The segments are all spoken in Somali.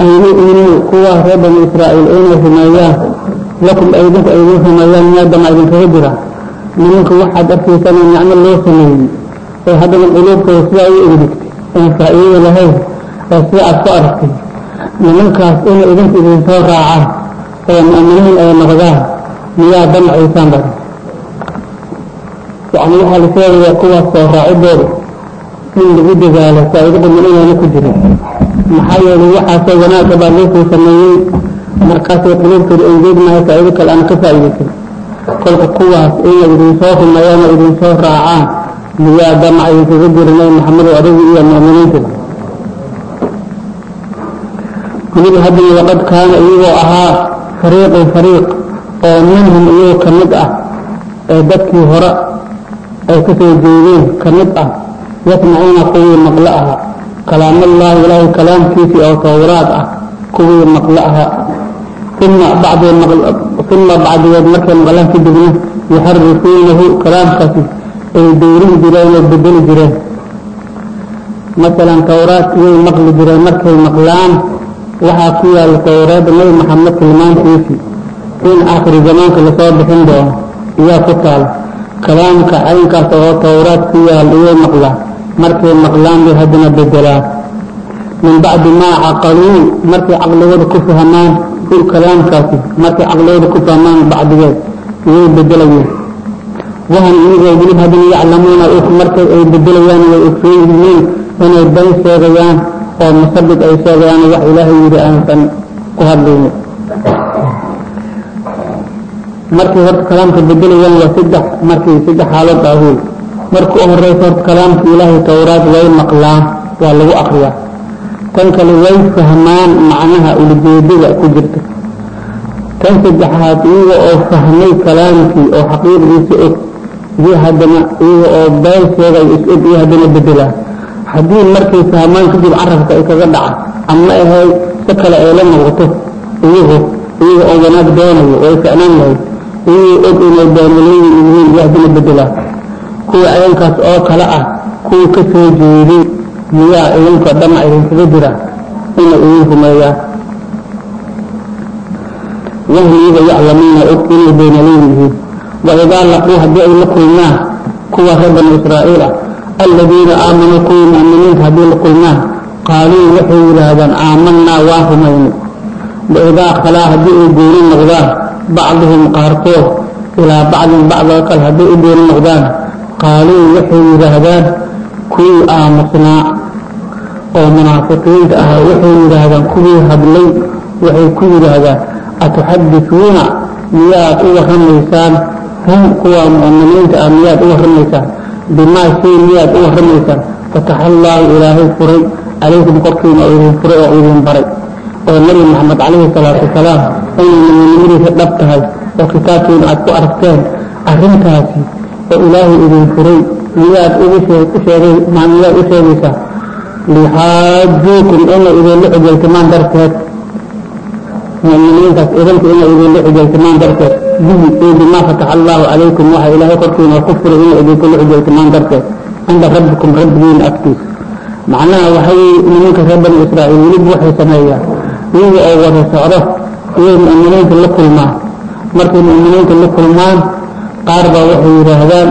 an yu'minuu kuwaas reer bani israa'iil inay rumeeyaan lakum aydinku aydin rumeeyaan maadama idinkaga jira? Nimanka waxaad arkaysaan in loo sameeyey ee haddana quluubtooda sidaa u egdegtay aan faa'iidada lahayn ee sida aad ku aragtay nimankaas inay idinku idin soo raacaan oo mu'miniin ay noqdaan miyaa damacaysaan badan yani waxaa la sheegayaa kuwaas soo raacidooda in lagu dadaalo faa'iido badan inaana ku jirin maxaa yeelay waxaasoo wanaagga baa loosoo sameeyey. Markaasay quluubtooda engeegnahay faa'iido kale aan ka faa'iidaysan kolka kuwaas inay idin soo rumeeyaan oo idin soo raacaan. Miyaa damac idinkaga jira nabi maxamedow adigu iyo mu'miniintiba weliba haddana waqad kaana iyagoo ahaa fariiqun fariiq oo minhum iyagoo ka mid ah ee dadkii hore ay ka soo jeedeen ka mid ah yasmacuuna kuwii maqlo aha kalaamallaahi ilaahay kalaamkiisii oo towraad ah kuwii maqlo aha uma uma bacdigeed markay maqlaan kadibna yuxarifuunahu kalaamkaasi ay dowrin jireen oo bedeli jireen. Masalan towraad iyay maqli jireen markay maqlaan waxaa ku yaalla towraadda nabi maxamed tilmaantiisii in aakhiri zamaanka la soo bixin doono iyaa ku taala kalaamka caynkaas oo towraad markay maqlaan bay haddana bedelaan min bacdi maa caqaluu markay caqligooda ku fahmaan kalaamkaasi markay caqligooda ku fahmaan bacdigeed iyay bedelayeen wahan iyagoo welib haddana yaclamuuna markay ay bedelayaan way ogsoon yihiin inay dan sheegayaan oo musabid ay sheegayaan wax ilaahay yidhi aansan ku hadlaynin markay horta kalaamka bedelayaan waa saddex markay saddex xaalad ahuy marka u horeysa kalaamka ilaahay towraad way maqlaan waa lagu akriyaa tan kale way fahmaan macnaha ulajeedada ku jirta. Tan saddexaad iyaga oo fahmay kalaamkii oo xaqiiqdiisa og iyo haddana iyaga oo been sheegay is-og iyo haddana bedelaan haddii markay fahmaan kadib carabka ay kaga dhaca ama ahay si kale ay la noqoto iyagu iyaga oo wanaag doonayo way ficnaan lahayd iyagoo og inay baanaleeyi yihiin iyo haddana bedelaan kuwa cayankaas oo kale ah kuwii ka soo jeeday miyaa idinka dhamac idinkaga jira inay idin rumeeyaan wahum iyaga yaclamuuna og inay baynaleyn yihiin waidaa laquu haddii ay la kulmaan kuwa reer banu israa'iil ah aladiina aamanuu kuwii mu'miniinta haddii la kulmaan qaaluu waxay yidhaahdaan aamanaa waan rumaynay waidaa khalaa haddii ay gooni noqdaan bacduhum qaarkood ilaa bacdin bacdoo kale hadday u gooni noqdaan qaaluu waxay yidhaahdaan kuwii aamusnaa oo munaafiqiinta ah waxay yidhaahdaan kuwii hadlay waxay ku yidhaahdaan atuxadisuuna miyaad u warramaysaan? Hum kuwa mu'miniinta ah miyaad u warramaysaan? Bimaa shay miyaad u warramaysaan? Fataxa allaahu ilaahay furay calaykum korkiina oo idin furay oo idin baray. Oo nabi maxamed calayhi salaatu wasalaam inay muminimadiisa dhab tahay oo kitaabkiina aad ku aragteen arrintaasi oo ilaahay idin furay. Miyaad miyaad u sheegaysaa? Lixaajuukum inay idinla xujaytamaan darteed. Mu'miniintaas idinka inay idinla xujaytamaan darteed. Bihi ee bimaa fataxa allaahu calaykum. Waxa ilaahay korkiina ku furay inay idinkula xujaytamaan darteed. Cinda rabbikum rabbigiina agtiisa. Macnaha waxay nimanka reer bani israa'iil weliba waxay sameeyaan. Iyaga oo wada socdo. Iyay mu'miniinta la kulmaan. Markay mu'miniinta la kulmaan qaar baa waxay yidhaahdaan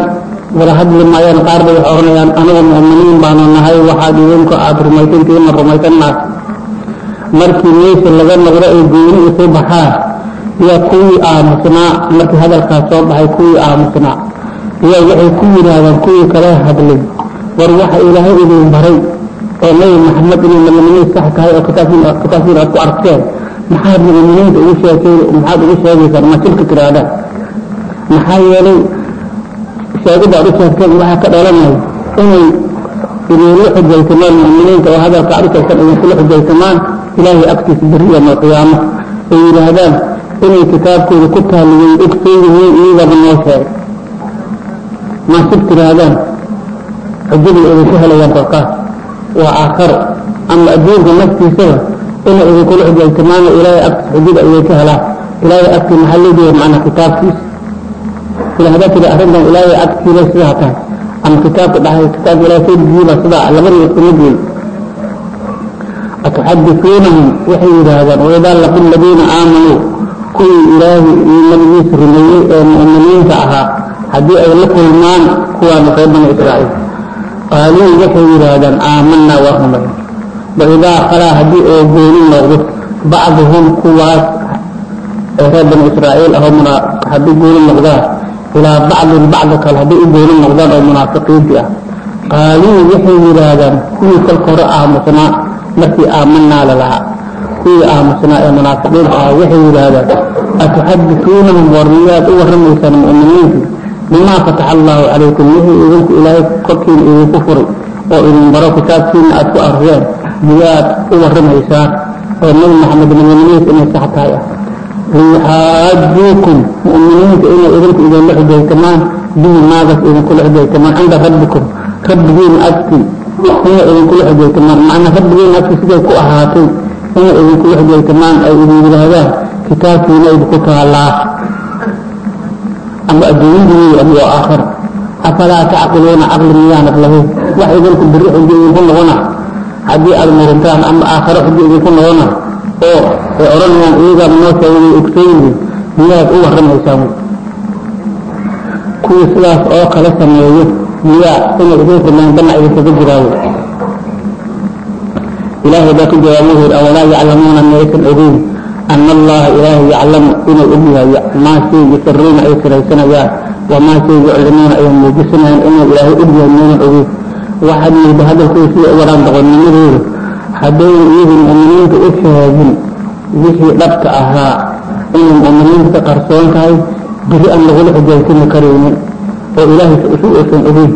wada hadli maayaan qaar bay waxay odhanayaan anigu mu'miniin baanu nahay waxaad idinku aada rumaysantihiinna rumaysan maata markii meesha laga noqdo ay gooni isu baxaan yaa kuwii aamusnaa markii hadalkaas soo baxay kuwii aamusnaa. Yaa waxay ku yidhaahdaan kuwii kale hadlay war waxa ilaahay idin baray oo nabi maxamed inay mu'miniin sax tahay oo kitaabkiina aad ku arkteen maxaad mu'miniinta ugu sheegtay maxaad ugu sheegaysaan ma shirka tiraadaan maxaa yeelay sheegidda aad u sheegteen waxaa ka dhalanaya inay idinla xujaysamaan mu'miniinta oo hadalka sheegteen idinkula xujaysamaan ilaahay agtiisa beriya ma qiyaamo. Ay yidhaahdaan inay kitaabkooda ku taaliyey ogsoon yihiin iyagaba noo sheegay. Ma shir tiraadaan xujada idinku helayaan kolkaas waa aakharo ama adduunka naftiisaba inay idinkula xujaytamaana ilaahay agtiisa xujada ayay ka helaan. Ilaahay agtii maxaa loo jeeda macnaa kitaabkiisa sida haddaa tiri arrintan ilaahay agtiila sidaa tahay ama kitaabka dhahay kitaabka ilaahay soo dejiyiba sidaa labadii isku mid wey atuxadisuunahum waxay yidhaahdaan waidaa laqu ladiina aamanuu kuwii ilaahi iyo nabigiisa rumeeyey ee mu'miniinta ahaa haddii ay la kulmaan kuwaana reer bani israa'iil. Qaaluu waxay yidhaahdaan aamanaa waa rumayn waidaa khalaa haddii oo gooni noqdo bacduhum kuwaas ee reer bani israa'iil ahoo haddii gooni noqdaan ilaa bacdin bacda kale hadday u gooni noqdaan oo munaafiqiintii ah. Qaaluu waxay yidhaahdaan kuwii kolka hore aamusnaa markii aamanaa lalahaa kuwii aamusnaa ee munaafiqiinta ahaa waxay yidhaahdaan atuxadisuunahum war miyaad u warramaysaan mu'miniintii? Bimaa fataxa allaahu calaykum? Wixii idinku ilaahay korkiina idinku furay oo idin baro kitaabkiina aad ku akriyeen miyaad u warramaysaan? Oo nebi maxamed mu'miniinta inay sax tahay ah liyuxaajuukum mu'miniinta inay idinku idinla xujaytamaan bihi maagas idinkula xujaytamaan cinda rabbikum. Rabbigiina agtii inay idinkula xujaytamaan macnaa rabbigiina agtii siday ku ahaatay inay idinkula xujaytamaan ay idin yidhaahdaan kitaabkiina idinku taallaa ama adduunyadii ama waa aakhira afalaa tacqiluuna caqli miyaanad lahayn? Wax idinku biri xujo idinku noqona? Haddii aada murintaan ama aakhiro xujo idinku noqona oo ay odhanayaan iyagaa noo sheegay ogsoyihiin miyaad u warramaysaan? Kuwii sidaas oo kale sameeyo miyaa inay idin rumaan dana idinkaga jiraayo ilaahay baa ku jawaabo wuxuu yidhi awalaa yaclamuuna miyaysan ogeyn ana allaha ilaahay yaclamu inuu ogyahay maa shay yusiruuna ay siraysanayaan wamaa shay yuclinuuna ay muujisanayaan inuu ilaahay ogyahay miyaynan ogeyn. Waxaad mooda hadalkooda sida u waraan doqonnimadooda haddayna iyagu mu'miniinta u sheegin wixii dhabka ahaa inay mu'miniinta ka qarsoon tahay beri aan lagula xujaysani karaynin oo ilaahay si uusan ogeyn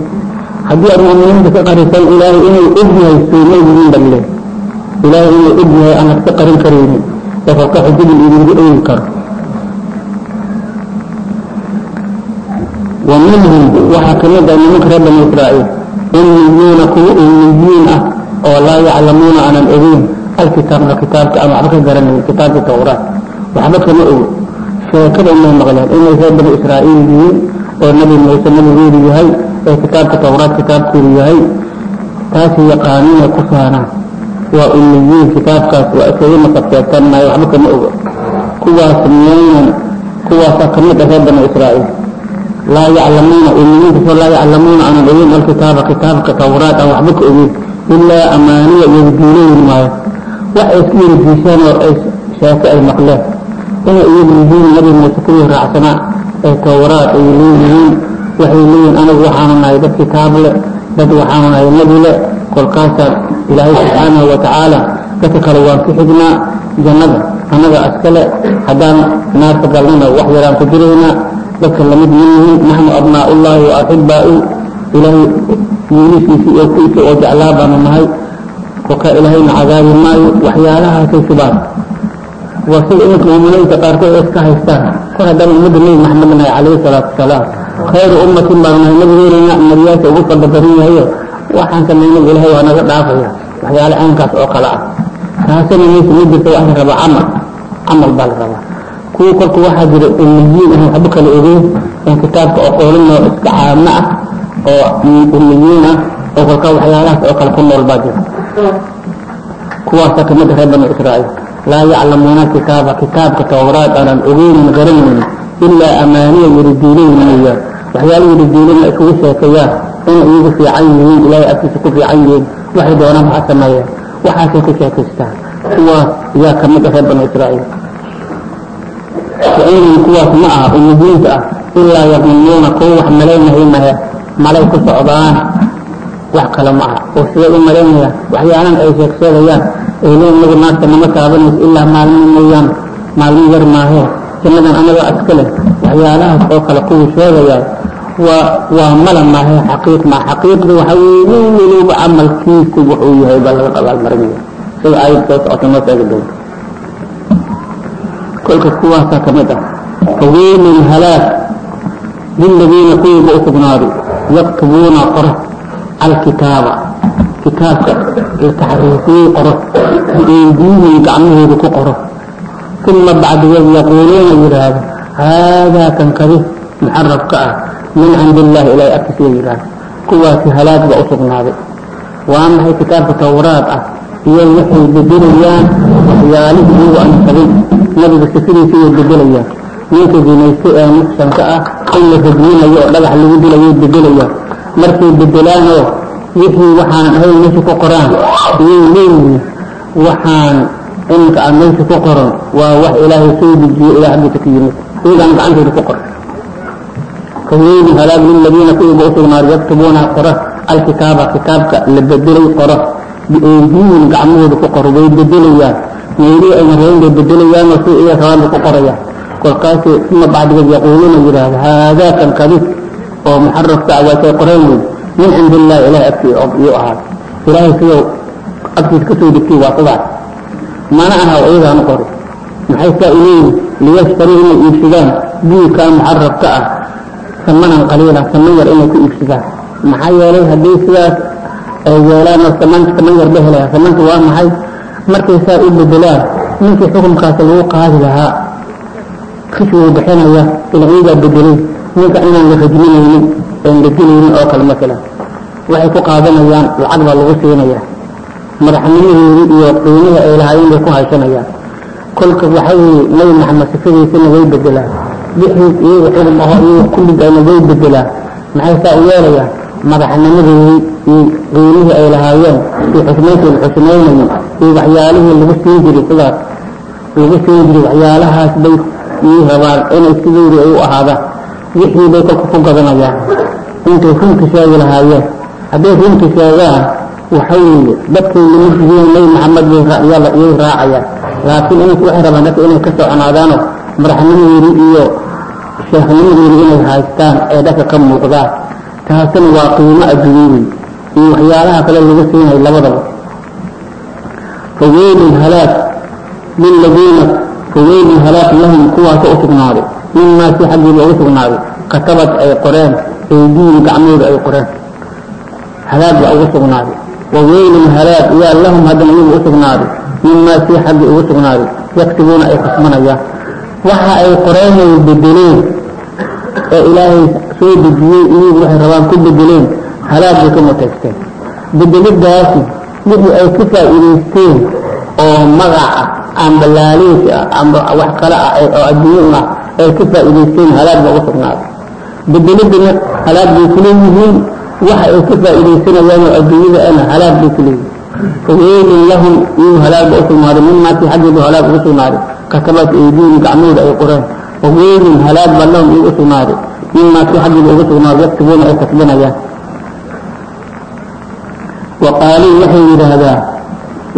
haddii aad mu'miniinta ka qarisan ilaahay inuu ogyahay sooma yihiin balle. Ilaahay inuu ogyahay aanad ka qarin karaynin. Kolka xujadii idinku ogi karo. Wa minhum waxaa ka mid ah nimanka reer bani israa'iil ummiyuuna kuwa ummiyiin ah oo laa yaclamuuna aanan ogeyn alkitaabka kitaabka aan waxba ka garanayn kitaabka tawraat. Waxba kama ogo. Sheekada inay maqleen inay reer bani israa'iil yihiin oo nabi muuse nabigoodu yahay ee kitaabka tawraat kitaabkoodu yahay taasi yaqaaniinay ku faanaan waa ummiyiin kitaabkaas waa isaga naqabteetan maayo waxba kama ogo. Kuwaas miyaynan kuwaasaa ka mid ah reer bani israa'iil. Laa yaclamuuna ummiyiintasoo laa yaclamuuna aanan ogeyn alkitaaba kitaabka tawraat aan waxba ka ogeyn ilaa amaaniya yadidiilooyin maayo wax ay isku yiridiisaan oo ay sheeko ay maqleen inay iyagu yihiin nabi kuwii raacsanaa ee tawraat ay leeyihiin waxay leeyihiin anagu waxaanu nahay dad kitaab le dad waxaanu nahay nebi le kolkaasaan ilaahay subxaanahu watacaala dadka kale waan ka xignaa jannada annaga askale haddaan naarta galnana wax yaraan ku jiraynaa dadka la mid yihiin naxnu abnaa'ullaahi wa axibbaa'u ilaahay wiilishiisii oo kuisa oo jeclaa baanu nahay. Kolka ilaahayna cadaabi maayo waxyaalahaasay subaan waa sida iminka muuminiinta qaarkood iska haystaan. Kor haddaan ummadda nebi maxamed nahay calayhi salaatu wasalaam khayru ummatin baanu nahay nabigeena nabiyaasha ugu fadla badan yahayo waxaan samaynay ilaahay waa naga dhaafaya. Waxyaale caynkaas oo kale ah. Taasina maysa ma jirta waxaa la rabaa camal. Camal baa la rabaa kuwa kolka waxaa jira ummiyiin ah waxba kala ogeyn in kitaabka oqoolin oo iska caamo ah oo ummiyiin ah oo kolka waxyaalahaas oo kale ku nool baa jira. Kuwaasaa ka mid ah reer bani israa'iil. Laa yaclamuuna kitaaba kitaabka tawraat aanan ogeynin garanaynin ilaa amaaniya yiridiilayin mooyaan waxyaala yiridiilina isugu sheekeeyaan inay iyagu fiican yihiin ilaahay agtiisa ku fiican yihiin waxay doonaan waxa sameeyeen waxaasay ku sheekaystaan. Kuwaas yaa ka mid ah reer bani israa'iil. Wainhum kuwaas ma aha ummiyiinta ah ilaa yadunnuuna kuwa wax malaynahay mahe malay ku socdaan wax kale ma aha. Oo siday u malaynayaan waxyaalan ay sheeg sheegayaan ay leeyiin nagu naarta nama taabanayso ilaa maalmo mooyaan maalmo yar maahee jannadan anaga iska leh waxyaalahaas oo kale kuwii sheegayaan waa waa mala maahe xaqiiq maa xaqiiqda waxa weeye nin weliba camalkiisu wuxuu yahay baa laga abaalmarinaya sida aayad soo socota noo sheegi doonta kolka kuwaasaa ka mid ah faweylun halaag liladiina kuwiiba u sugnaaday yaktubuuna qoro alkitaaba. Kitaabka taxriifiyey qoro biaydiihim gacmahooda ku qoro. Uma bacdigeed yaquuluuna yidhaahdo haadaa kan kadi muxarafka ah min cindi illaahi ilaahay agtiisa la yidhaahdo kuwaasi halaag baa u sugnaaday. Waa maxay kitaabka tawraad ah? Iyo waxay bedelayaan waxyaalihii iyagu qabin nabiga sifadiisa way bedelayaan ninka zinayso ee muxsanka ah in la radminayo oo dhagax lagu dilayo bedelaya markay bedelaanoo wixii waxaan ahay meesha ku qoraan. Iyay leeyihiin waxaan iminka aan meesha ku qoran. Waa wax ilaahay soo dejiyo ilaah aggiisa ku yimid. Iyagaan gacantooda ku qoran fawaylun halaag liladiina kuwiga u sugnaaday yaktubuuna qora alkitaaba kitaabka la bedelay qoro bieydiihim gacmahooda ku qoro way bedelayaan meelihii ayna rabin bay bedelayaanoo si iyaga rabaanba ku qorayaan kolkaas uma bacdigood yaquuluuna yidhaahda haadaa kan kadib oo muxarafka ah waa kay qoreen weyn min cind illaahi ilahay agtii yuu ahaa. Ilaahay sida agtiis ka soo degtay waa sidaas mana aha iyadaanu qori maxay saa uleeyihin liyashtaruu inay iibsadaan. Biilkaa muxarafka ah. Samanan qaliila ah, saman yar inay ku iibsadaan. Maxaa yeelay haddii sidaas ay yeelaan oo saman saman yar ba helaya samanka waa maxay? Markay saa u bedelaan ninkii xukumkaas lagu qaadi lahaa kishi uu bixinaya ilciidaa bedelay ninka inaan la rajminaynin aan la dilaynin oo kale masalan waxay ku qaadanayaan lacag baa lagu siinaya. Madaxnimadoodii iyo qiimihii ay lahaayeen bay ku haysanayaan. Kolka waxay nabi maxamed sifadiisana way bedelaan. Wixii iyaga xugum aho iyaga kulligayna way bedelaan. Maxay saa u yeelayaan? Madaxnimadoodii iyo qiimihii ay lahaayeen iyo xusmayntooda xusmaynayay iyo waxyaalihii lagu siin jiray sidaas. Lagu siin jiray waxyaalahaas bay ii rabaan inay sidoodii ay u ahaadaan. Wixii bay kolka ku gadanayaan. Intay runta sheegi lahaayeen. Hadday runta sheegaan waxa weeye dadkay yihiin nabi maxamed yay raacayaan. Laakiin inanku waxay rabaan dadka inay ka soconaadaano madaxnimadoodii iyo sheekhnimadoodii inay haystaan ee dadka ka muuqdaan. Taasina waa qiimo adduunyadii iyo waxyaalaha kale lagu siinay labadaba. Faweylun halaag liladiina faweylun halaag lahum kuwaasa u sugnaaday mimaa si xaggiiba ugu sugnaaday. Katabad ay qoreen aydiihim gacmooda ay qoreen. Halaag baa ugu sugnaaday. Waweylun halaag yaa lahum haddana iyagu u sugnaaday mimaa si xaggii ugu sugnaaday. Yaktibuuna ay kasbanayaan waxa ay qoreenay bedeleen ee ilaahay soo dejiyey iyagu waxay rabaan ku bedeleen halaag bay ka mutaysteen bedelidaasi wixii ay ka faa'iidaysteen oo magac ah amba laaliis ah amba wax kale ah oo adduunyo ah ay ka faa'iidaysteen halaag baa u sugnaaday bedelidana halaag bay kuleeyihiin waxa ay ka faa'iidaysanayaan oo adduunyada ana halaag bay kuleeyihiin faweylun lahum iyagu halaag ba u sugnaaday mimaasi xaggeedu halaag ugu sugnaaday? Katabat gacmooda ay qoreen waweylun halaag baa lahum iyagu u sugnaaday mimaa si xaggeedu ugu sugnaaday yaktubuuna ay kasbanayaan waqaaluu waxay yidhaahdaan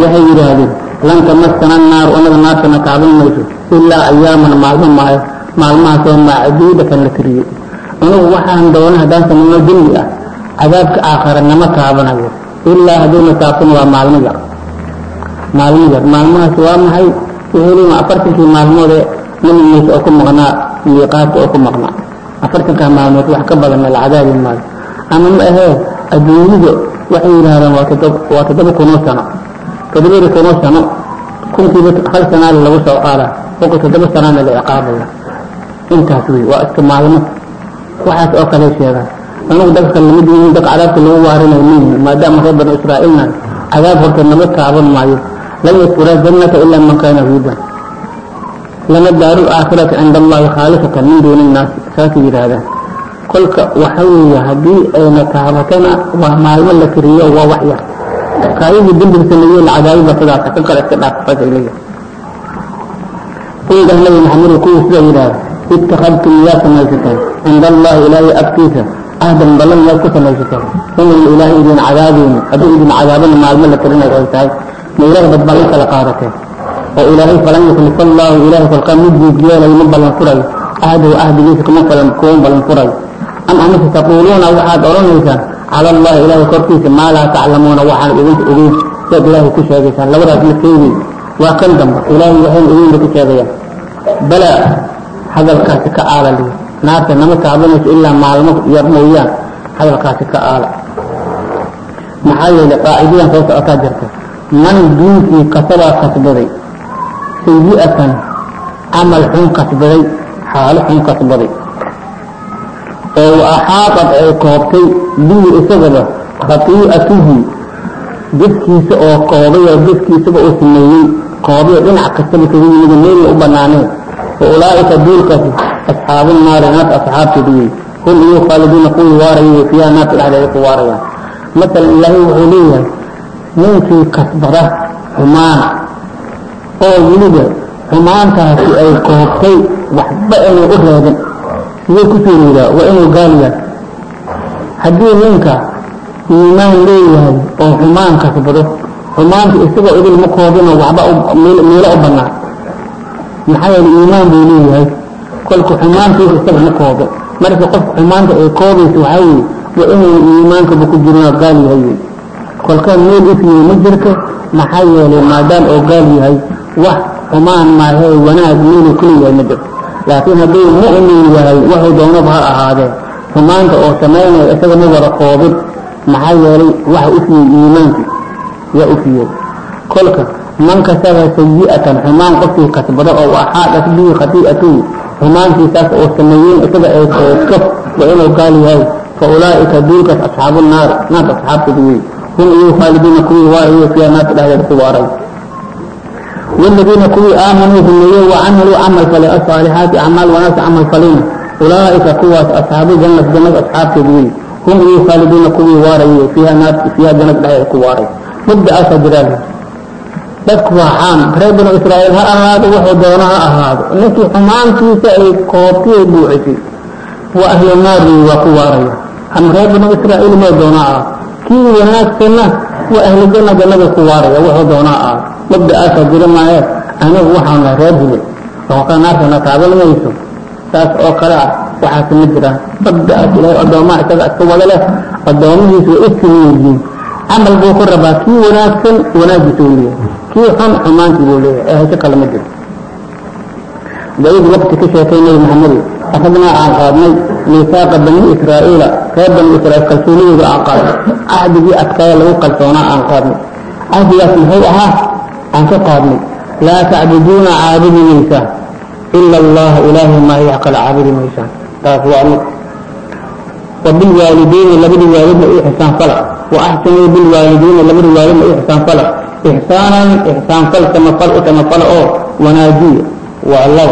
waxay yidhaahdeen lan tamasana annaaru anaga naartana taaban mayso ilaa ayaaman maalmo maayo maalmahaasoo macduudatan la tiriyey anugu waxaan doona haddaan samayno dembi ah cadaabka aakhara nama taabanayo ilaa haddayna taabtana waa maalmo yar maalmo yar maalmahaas waa maxay wuxuulima afartankii maalmoodee nabi muuse oo ku maqnaa miiqaadka oo ku maqnaa afartankaa maalmood wax ka badan la cadaabi maayo ama ma ahee adduunyada waxay yidhaahdaan waa toddoba kunoo sano toddobada kunoo sano. Kunkiiba hal sanaale lagu soo qaadaa kolka toddoba sanaana la ciqaabaya. Intaas wey waa iska maalmo. Waxaas oo kale sheegaan anagu dadka la mid yihiin dadka cadaabka lagu waarinayo miyihin maadaama reer banu israa'iilna cadaab horta nama taaban maayo. Lan yadkura jannata ilaa man kaana huudan lana daaru aakhirati cinda allahi khaalisatan min duuni innaasi saasay yidhaahdaan. Kolka waxa weeye haddii ayna taabatana waa maalmo la tiriyo waa wax yar kaayagii dembiga sameeyey la cadaabiba sidaasa kan kale iska dhaaf saasay leeyahay quldah nabi maxamed kuwii sida yidhaahda ittakhadtum yaa samaysateen cinda allahi ilaahay agtiisa ahdan ballan yaad ku samaysateen inayna ilaahay idin cadaabeyni hadduu idin cadaabana maalmo la tirinay ay tahay ma ilahay bad ballan kala qaadateen oo ilaahay falan yuklifa allahu ilaahay kolkaa mid guudyeelayo ma ballan furayo ahdahu ahdigiisa cala allahi ilaahay korkiisa maa laa taclamuuna waxaan idinka ogeyn. Siaad ilaahay ku sheegaysaan labadaas ma keegi waa kan dambe ilaahay waxayna ogeynba ku sheegayaan bala hadalkaasi ka aala lihi naarta nama taabanayso ilaa maalmo yar mooyaan hadalkaasi ka aala. Maxaa yeelay qaacidadan soo socotaa jirta. Man diinkii kasabaa kasbaday sayi-atan camal xun kasbaday xaalo xun kasbaday axaaqad ay koobtay bihi isagaba khatii'atuhu. Jidkiisa oo koobay oo jidkiisaba uu sameeyey koobay dhinac kastaba kaga yimid meelna u banaaneen wa ulaa'ika duulkaasi asxaabu naari naarta asxaabteedu wey hum iyo khaalidiina kuwii waaraya fiiha naarta dhexdeeda ku waarayaan masalan ilaahay wuxuu leeyahay ninkii kasbada xumaan oo weliba xumaantaasi ay koobtay waxba inay u reebin sidee ku suurowdaa waa inuu gaaliyaa haddii ninka iimaan leeyahay oo xumaan kasbado xumaanta isagoo idil ma koobino waxba meelo u bannaan. Maxaa yeele iimaan buu leeyahay. Kolka xumaantiisa isaga ma koobo. Marka qofka xumaanta ay koobaysa waxaa weeye waa inuu iimaankaba ku jirin gaal yahay. Wey kolkaa meel ifiyey ma jirto maxaa yeelay maadaama oo gaal yahay wax xumaan maahee wanaag meeluu ku leeyahay ma jirto laakiin hadduu mu'min yahay wuxuu doonaba ha ahaadee xumaanta oo samaynaya isaga ma wada koobin. Maxaa yeelay waxa ufiyey iimaankii yaa ufiyey kolka man kasaba sayi'atan xumaan qofkii kasbado oo axaadat bihi khati'atuhu xumaantiisaas oo sameeyeen isaga ay koobto waa inuu gaal yahay. Fa ulaa'ika duulkaas asxaabu naar naarta asxaabteeda wey hum iyo khaalidiina kuwii waarayo fiiha naarta dhexdeeda ku waaray والذين كوي آمنوا بالنية وعملوا عمل فلي الصالحات أعمال وناس عمل فلين أولئك كواس أصحاب جنة جنة أصحاب تدوين هم إيه خالدين كوي واري فيها ناس فيها جنة لا كواري مبدأ أسجرال dadku waa caam reer banu israa'iil ha ahaado wuxuu doono ha ahaado ninkii xumaantiisa ay koobtay buuxisay waa ahlu naari waa ku waaraya ama reer banu israa'iil moo doona ah kii wanaagsanna waa ahlu janna jannada ku waaraya wuxuu doona ah mabda'aasaa jira maaye anigu waxaan nahay reer hibil oo ka naartana taaban mayso. Saas oo kale ah waxaas ma jiraan mabda'aas ilaahay addoomaha isaga iska wada leh addoomihiisu way iskimin yihiin camal buu ku rabaa kii wanaagsan wanaagiisa uu leeyahay. Kii xun xumaantii leeyahay. Ee hayso kale jiro. Baid waqti ka sheekay nabi maxamed akhadnaa aan qaadnay miisaaqa bani israa'iila reer bani israa'iil kalsoonidooda aan qaadnay cahdigii adkaaya lagu kalsoonaa aan qaadnay cahdigaas muxuu ahaa aan ka qaadnay laa tacbuduuna caabudi maysaan ila allaha ilaahay maahi wax kale caabudi maysaan taas waa mid وبالوالدين لبد والدنا إحسان فلا وأحسنوا بالوالدين لبد والدنا إحسان فلا إحسانا إحسان فلا كما فلا كما فلا أو وناجية والله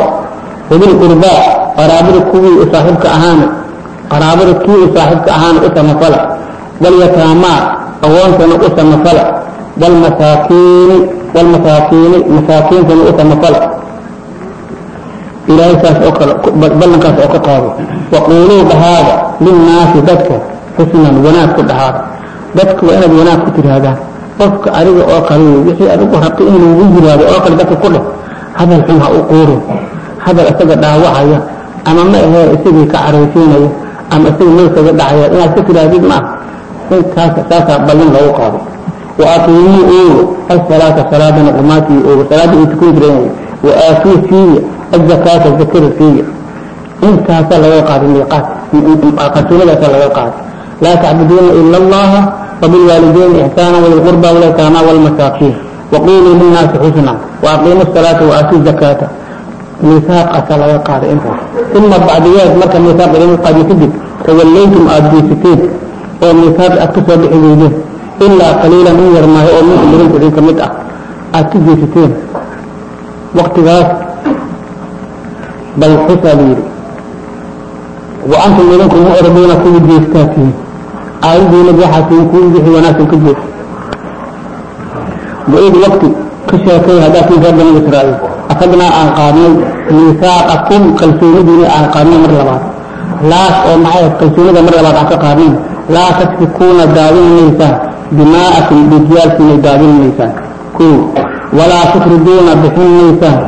وبالقرباء qaraabada kuwii saaxiibka ahaana qaraabada kuwii saaxiibka ahaana u samafala walyataamaa awoontana u samafala walmasaakiini walmasaakiini masaakiintana u samafala ilaahay saas oo kale ballankaas oo ka qaado. Waquuluu dhahaada linnaasi dadka xusnan wanaag ku dhahaada. Dadka waa inaad wanaag ku tidhaahdaan qofka adiga oo kale wixii adigu rabtay inuu ugu yiraahdo oo kale dadka ku dheh hadal xun ha u quurin. Hadal isaga dhaawacaya أما ما هي أسجد كعريسين أما أسجد ليس دعوة إن أسجد هذه ما ساس ساس بلن له قاضي وأقيموا أولو الصلاة صلاة نقماتي أولو صلاة تكون جريني وآتوا فيه الزكاة الذكر فيه انت هذا لا يقع الميقات قتولة لا يقع لا تعبدون إلا الله وبالوالدين إحسانا والقربى واليتامى والمساكين وقولوا للناس حسنا وأقيموا الصلاة وآتوا الزكاة miaaqa laga qaaday intaas. Uma bacdigeed marka miaaqa laga qaadiyo kadib tawalaytum aada diisateen oo miiaaqi aad ka bixi weydeen ilaa qaliilan in yar oo minkum idinku idinka mid ah aad ku diisateen waktigaas bal xusaa la yidhi. Wa antum idinku mucriduuna kuwa jeestaatiin caadadiinad waxaatiin kuwa wixii wanaagsan ka jeesta waid wakti ka sheekay haddaa kii reer bani israa'iil isagnaa aan qaadnay miisaaqakum kalsoonidiina aan qaadnay mar labaad. Laas oo maxay ahayd kalsoonida mar labaad aan ka qaadnayn laa tasfikuuna daadinmaysaan dimaa'akum dijyaalkiinay daadinmaysaan kow walaa tukriduuna bixin maysaan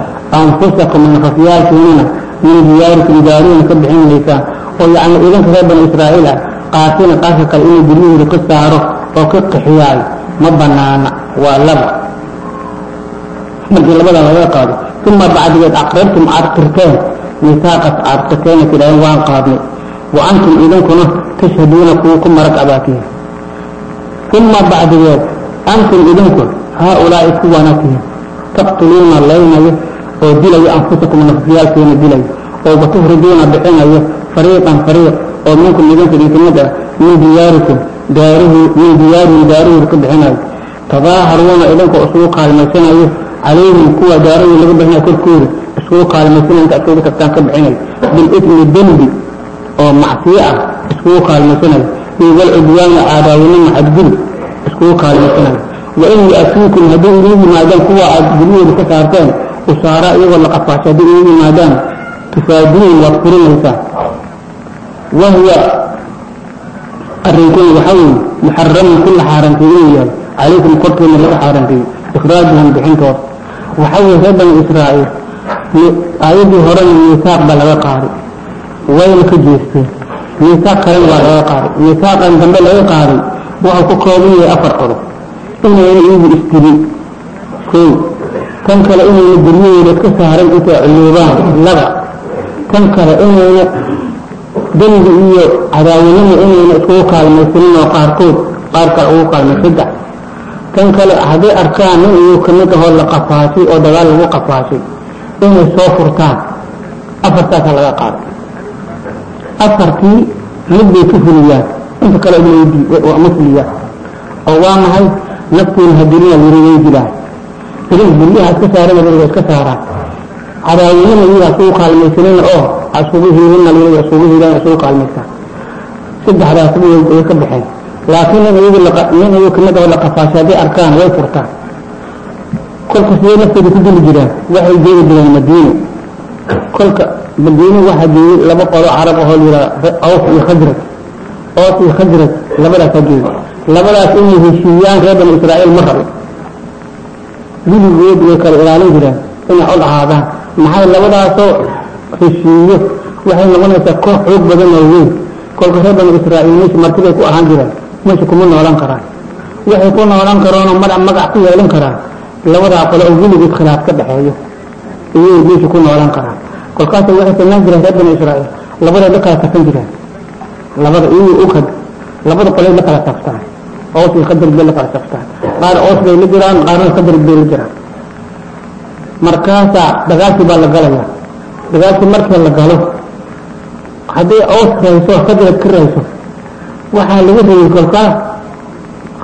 anfusakum nafafyaalkiinana min diyaarikum gaariina ka bixinmaysaan oo yacni idinka reer banu israa'iil ah qaasina qaasa kale inuu guryahooda ka saaro oo ka qixiyaayo ma banaana waa laba markii labadan laga qaado. Uma bacdigeed aqrabtum carqirteen misaaqad carqirteena tidhaaheen waan qaadnay. Wa antum idinkuna tashhaduuna kuwa ku marag abaatihiin uma bacdigeed antum idinku haa-ulaa'i kuwanaatihiin taqtuluuna laynayo oo dilayo anfusakum nafsiyaalkiina dilayo. Oo watuhrijuuna bixinayo fariiqan fariiq oo minkum idinku idinkamid ah min diyaarikum daarhu min diyaarihim daaruhu ka bixinayo tadaaharuuna idinka isugu qaalimaysanayo calayhim kuwa daaradii laga bixinaya korkooda isugu kaalmaysanaya inta adkooda kastaan ka bixinay bilismi dembi oo macsiyo ah iskugu kaalmaysanayo iyo walcudwaani caadaawinima xadgudub iskugu kaalmaysanayo wain yaatiikum haddii idin yimaadaan kuwa aad guryahooda ka saarteen usaara iyagoo la qafaashay haddii idin yimaadaan tufaadiin waad furinaysaa wahiya arrinkuna waxaa weeye muxaramun ku la xaaranteey inuu yahay calaykum korkeena laga xaaranteeyey ikhraajuhum bixintooda waxaa weeye reer bani israa'iil aayadii horena miisaaq baa laga qaaday. Wayna ka jeesteen miisaaq kalena waa laga qaaday. Miisaaqan dambe laga qaaday. Wuxuu ku kooban yahay afar qodob inayna iyagu isdirin kow tan kale inayna guryahooda iska saaran intay culuubaan laba tan kale inayna dembi iyo cadaawinima inayna iskugu kaalmaysanin oo qaarkood qaar kale ugu kaalmay saddex tan kale hadday arkaan nin iyu ka mid ahoo la qafaashay oo dagaal lagu qafaashay inay soo furtaan afartaasa laga qaaday afartii mid bay ka fuliyaan inta kale ma fuliyaan. Oo waa maxay? Naftiina hadilina yiri way dilaan irin guryaha iska saaran waliga iska saaraan. Cadaawinina iyaga isugu kaalmaysanina oo asugu hiilina liga isugu hiilan isugu kaalmaysan saddexdaas way ka baxeen laakiin nin iyagu ka mid oo la qafaashay hadday arkaan way furtaan. kolka sidee naftooda ku dili jiraan? Waxay joogi jireen madiine. Kolka madiine waxaa joogay laba qolo carab ahoo liraa aws iyo khasraj oos iyo khasraj labadaasaa jooga labadaas inay heshiiyaan reer bani israa'iil ma rabo. Wiligood way kala ilaalin jireen inay cod ahaadaan. Maxay labadaasoo heshiiyo? Waxay noqonaysaa koox xoog badan oo weyn. Kolka reer bani israa'iil meesha martibay ku ahaan jireen meesha kuma noolan karaan. Waxay ku noolan karoonoo magac magac ku yeelan karaan. Labadaa qole oo weligood khilaaf ka dhexeeyo iyay meesha ku noolan karaan. Kolkaas waxay sameyn jireen reer bani israa'iil labada la kala tafan jireen. Labada iyagii ukad labada qolay la kala taftaan oos iyo khadar bay la kala taftaan qaar oos bay la jiraan qaarna khadar bay la jiraan. Markaasaa dagaalkii baa la galaya. Dagaalkii markii la galo hadday oos rayso khadrad ka rayso waxaa laga reeyey kolkaas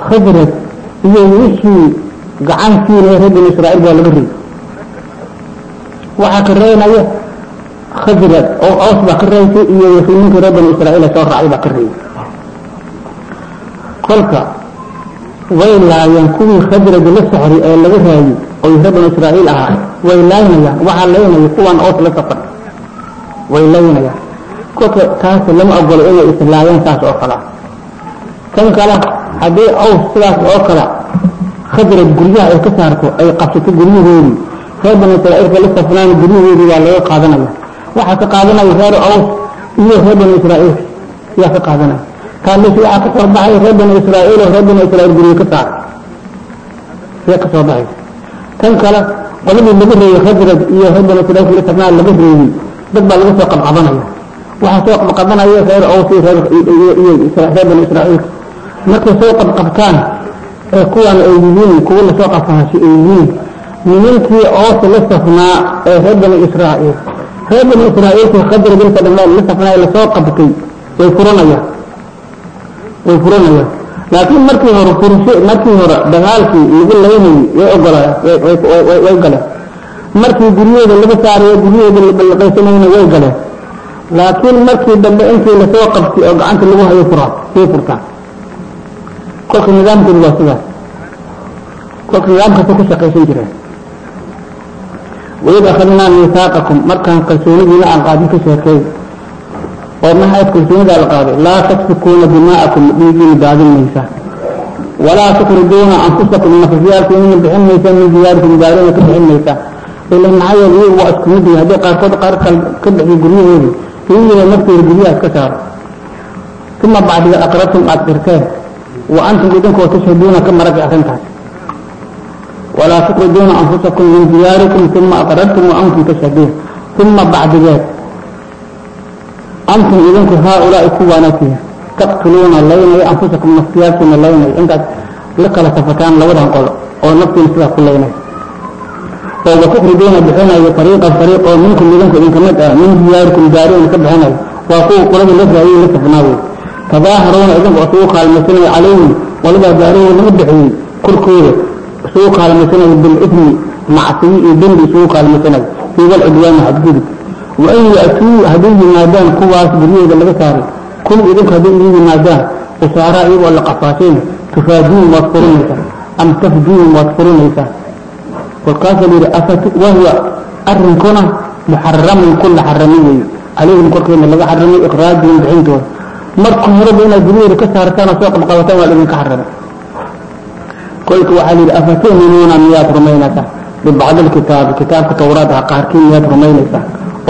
khadrad iyo wixii gacantiina reer bani israa'iil baa laga reeyey waxaa ka reynaya khadrad oo oos baa ka reysay iyo muslimiinka reer bani israa'iil soo raacay baa ka reeyey kolka way laayeen kuwii khadrad la socday ee laga raayey oo reer bani israa'iil ahaa way laynayaan waxaa laynaya kuwan oos la safar way laynayaan kolka taas lama ogolo inay islaayeen saas oo kala kan kale haddii aws sidaas oo kale khadrad guryaha ay ka saarto ay qabsato guryahoodii reer bani israa'iilka la safnaan guryahoodii waa laga qaadanaya. Waxaa ka qaadanaya reer aws iyo reer bani israa'iil. Yaa ka qaadanaya. Kaalis waxaa ka soo baxay reer bani israa'iil oo reer bani israa'iil guryo ka saaray yaa ka soo baxay. Tan kale qoladii laga reeyey khadrad iyo reer bani israa'iil la safnaan laga reeyey dad baa laga soo qabqabanaya. Waxaa soo qabqabanaya reer aws iyo reer bani israa'iil markay soo qabqabtaan ee kuwan ay yihiin kuwa la soo qafaashay ay yihiin nimankii oosa la safnaa ee reer bani israa'iil. Reer bani israa'iilkii khadrad la safnaa la safnaa la soo qabtay way furanayaan. Way furanayaan. Laakiin markii hore furasho markii hore dagaalkii lagu laynayay way ogolayaan way galeen. Markii guryahooda laga saarayo guryahooda labalaqaysanayna way galeen. Laakiin markii dambe intii la soo qabtay oo gacanta lagu hayo furaa way furtaan kolka nidaamkoodu waa sidaas kolka nidaamkaasay ku shaqaysan jireen waid akhadnaa miisaaqakum markaan kalsoonidiina aan qaadin ka sheekay oo maxaad kalsoonidaa la qaaday? Laa tasfikuuna dimaa'akum dhiigiina daadin maysaa walaa tukriduuna anfusakum nafafyaalkiinina bixin maysaan min diyaarikum daarina ka bixin maysaa ila maxaa yeele iyagu waa isku mid yahay. Hadday qaarkood qaar kal ka bixiyo guryahoodii iyagiina naftooda guryaha iska saaro. Uma bacdiga aqrartum aada dhirteen wa antum idinkoo tashhaduuna ka maragay arrintaas walaa tukriduuna anfusakum min diyaarikum uma aqrartum wa antum tashhaduun uma bacdigeed antum idinku haaulaai kuwaanatiya taqtuluuna laynaya anfusakum naftiyaashiina laynaya intaad la kala safataan labadan qolo oo naftiina sidaa ku laynaya oo watukriduuna bixinayo ariiqan ariiq oo minkum idinku idinka mid ah min diyaarikum daariina ka bixinayo waa tadaaharuuna idinku isugu kaalmaysanaya calayhim qoladaa daarihii laga bixiyey korkooda isugu kaalmaysanayo bilithmi macsiyo iyo dembi isugu kaalmaysanayo fii walcudwaani xadgudub wain ya'tuu hadday yimaadaan kuwaas guryahooda laga saaray kum idinku hadday idin yimaadaan usaaraa iyagoo la qafaashayna tufaadiihim waad furinaysaa am tafdiihim waad furinaysaa kolkaasa la yidhi wahuwa arrinkuna muxaramun ku la xaramin weeye calayhim korkeena laga xaramay ikhraajihim bixintooda marka horeba inaad guryahooda ka saartaan oo soo qabqabataan waa idinka xaramay kolka waxaa la yidhi afatu'minuuna miyaad rumaynaysaa bibacdi alkitaabi kitaabka tawraad ah qaarkii miyaad rumaynaysaa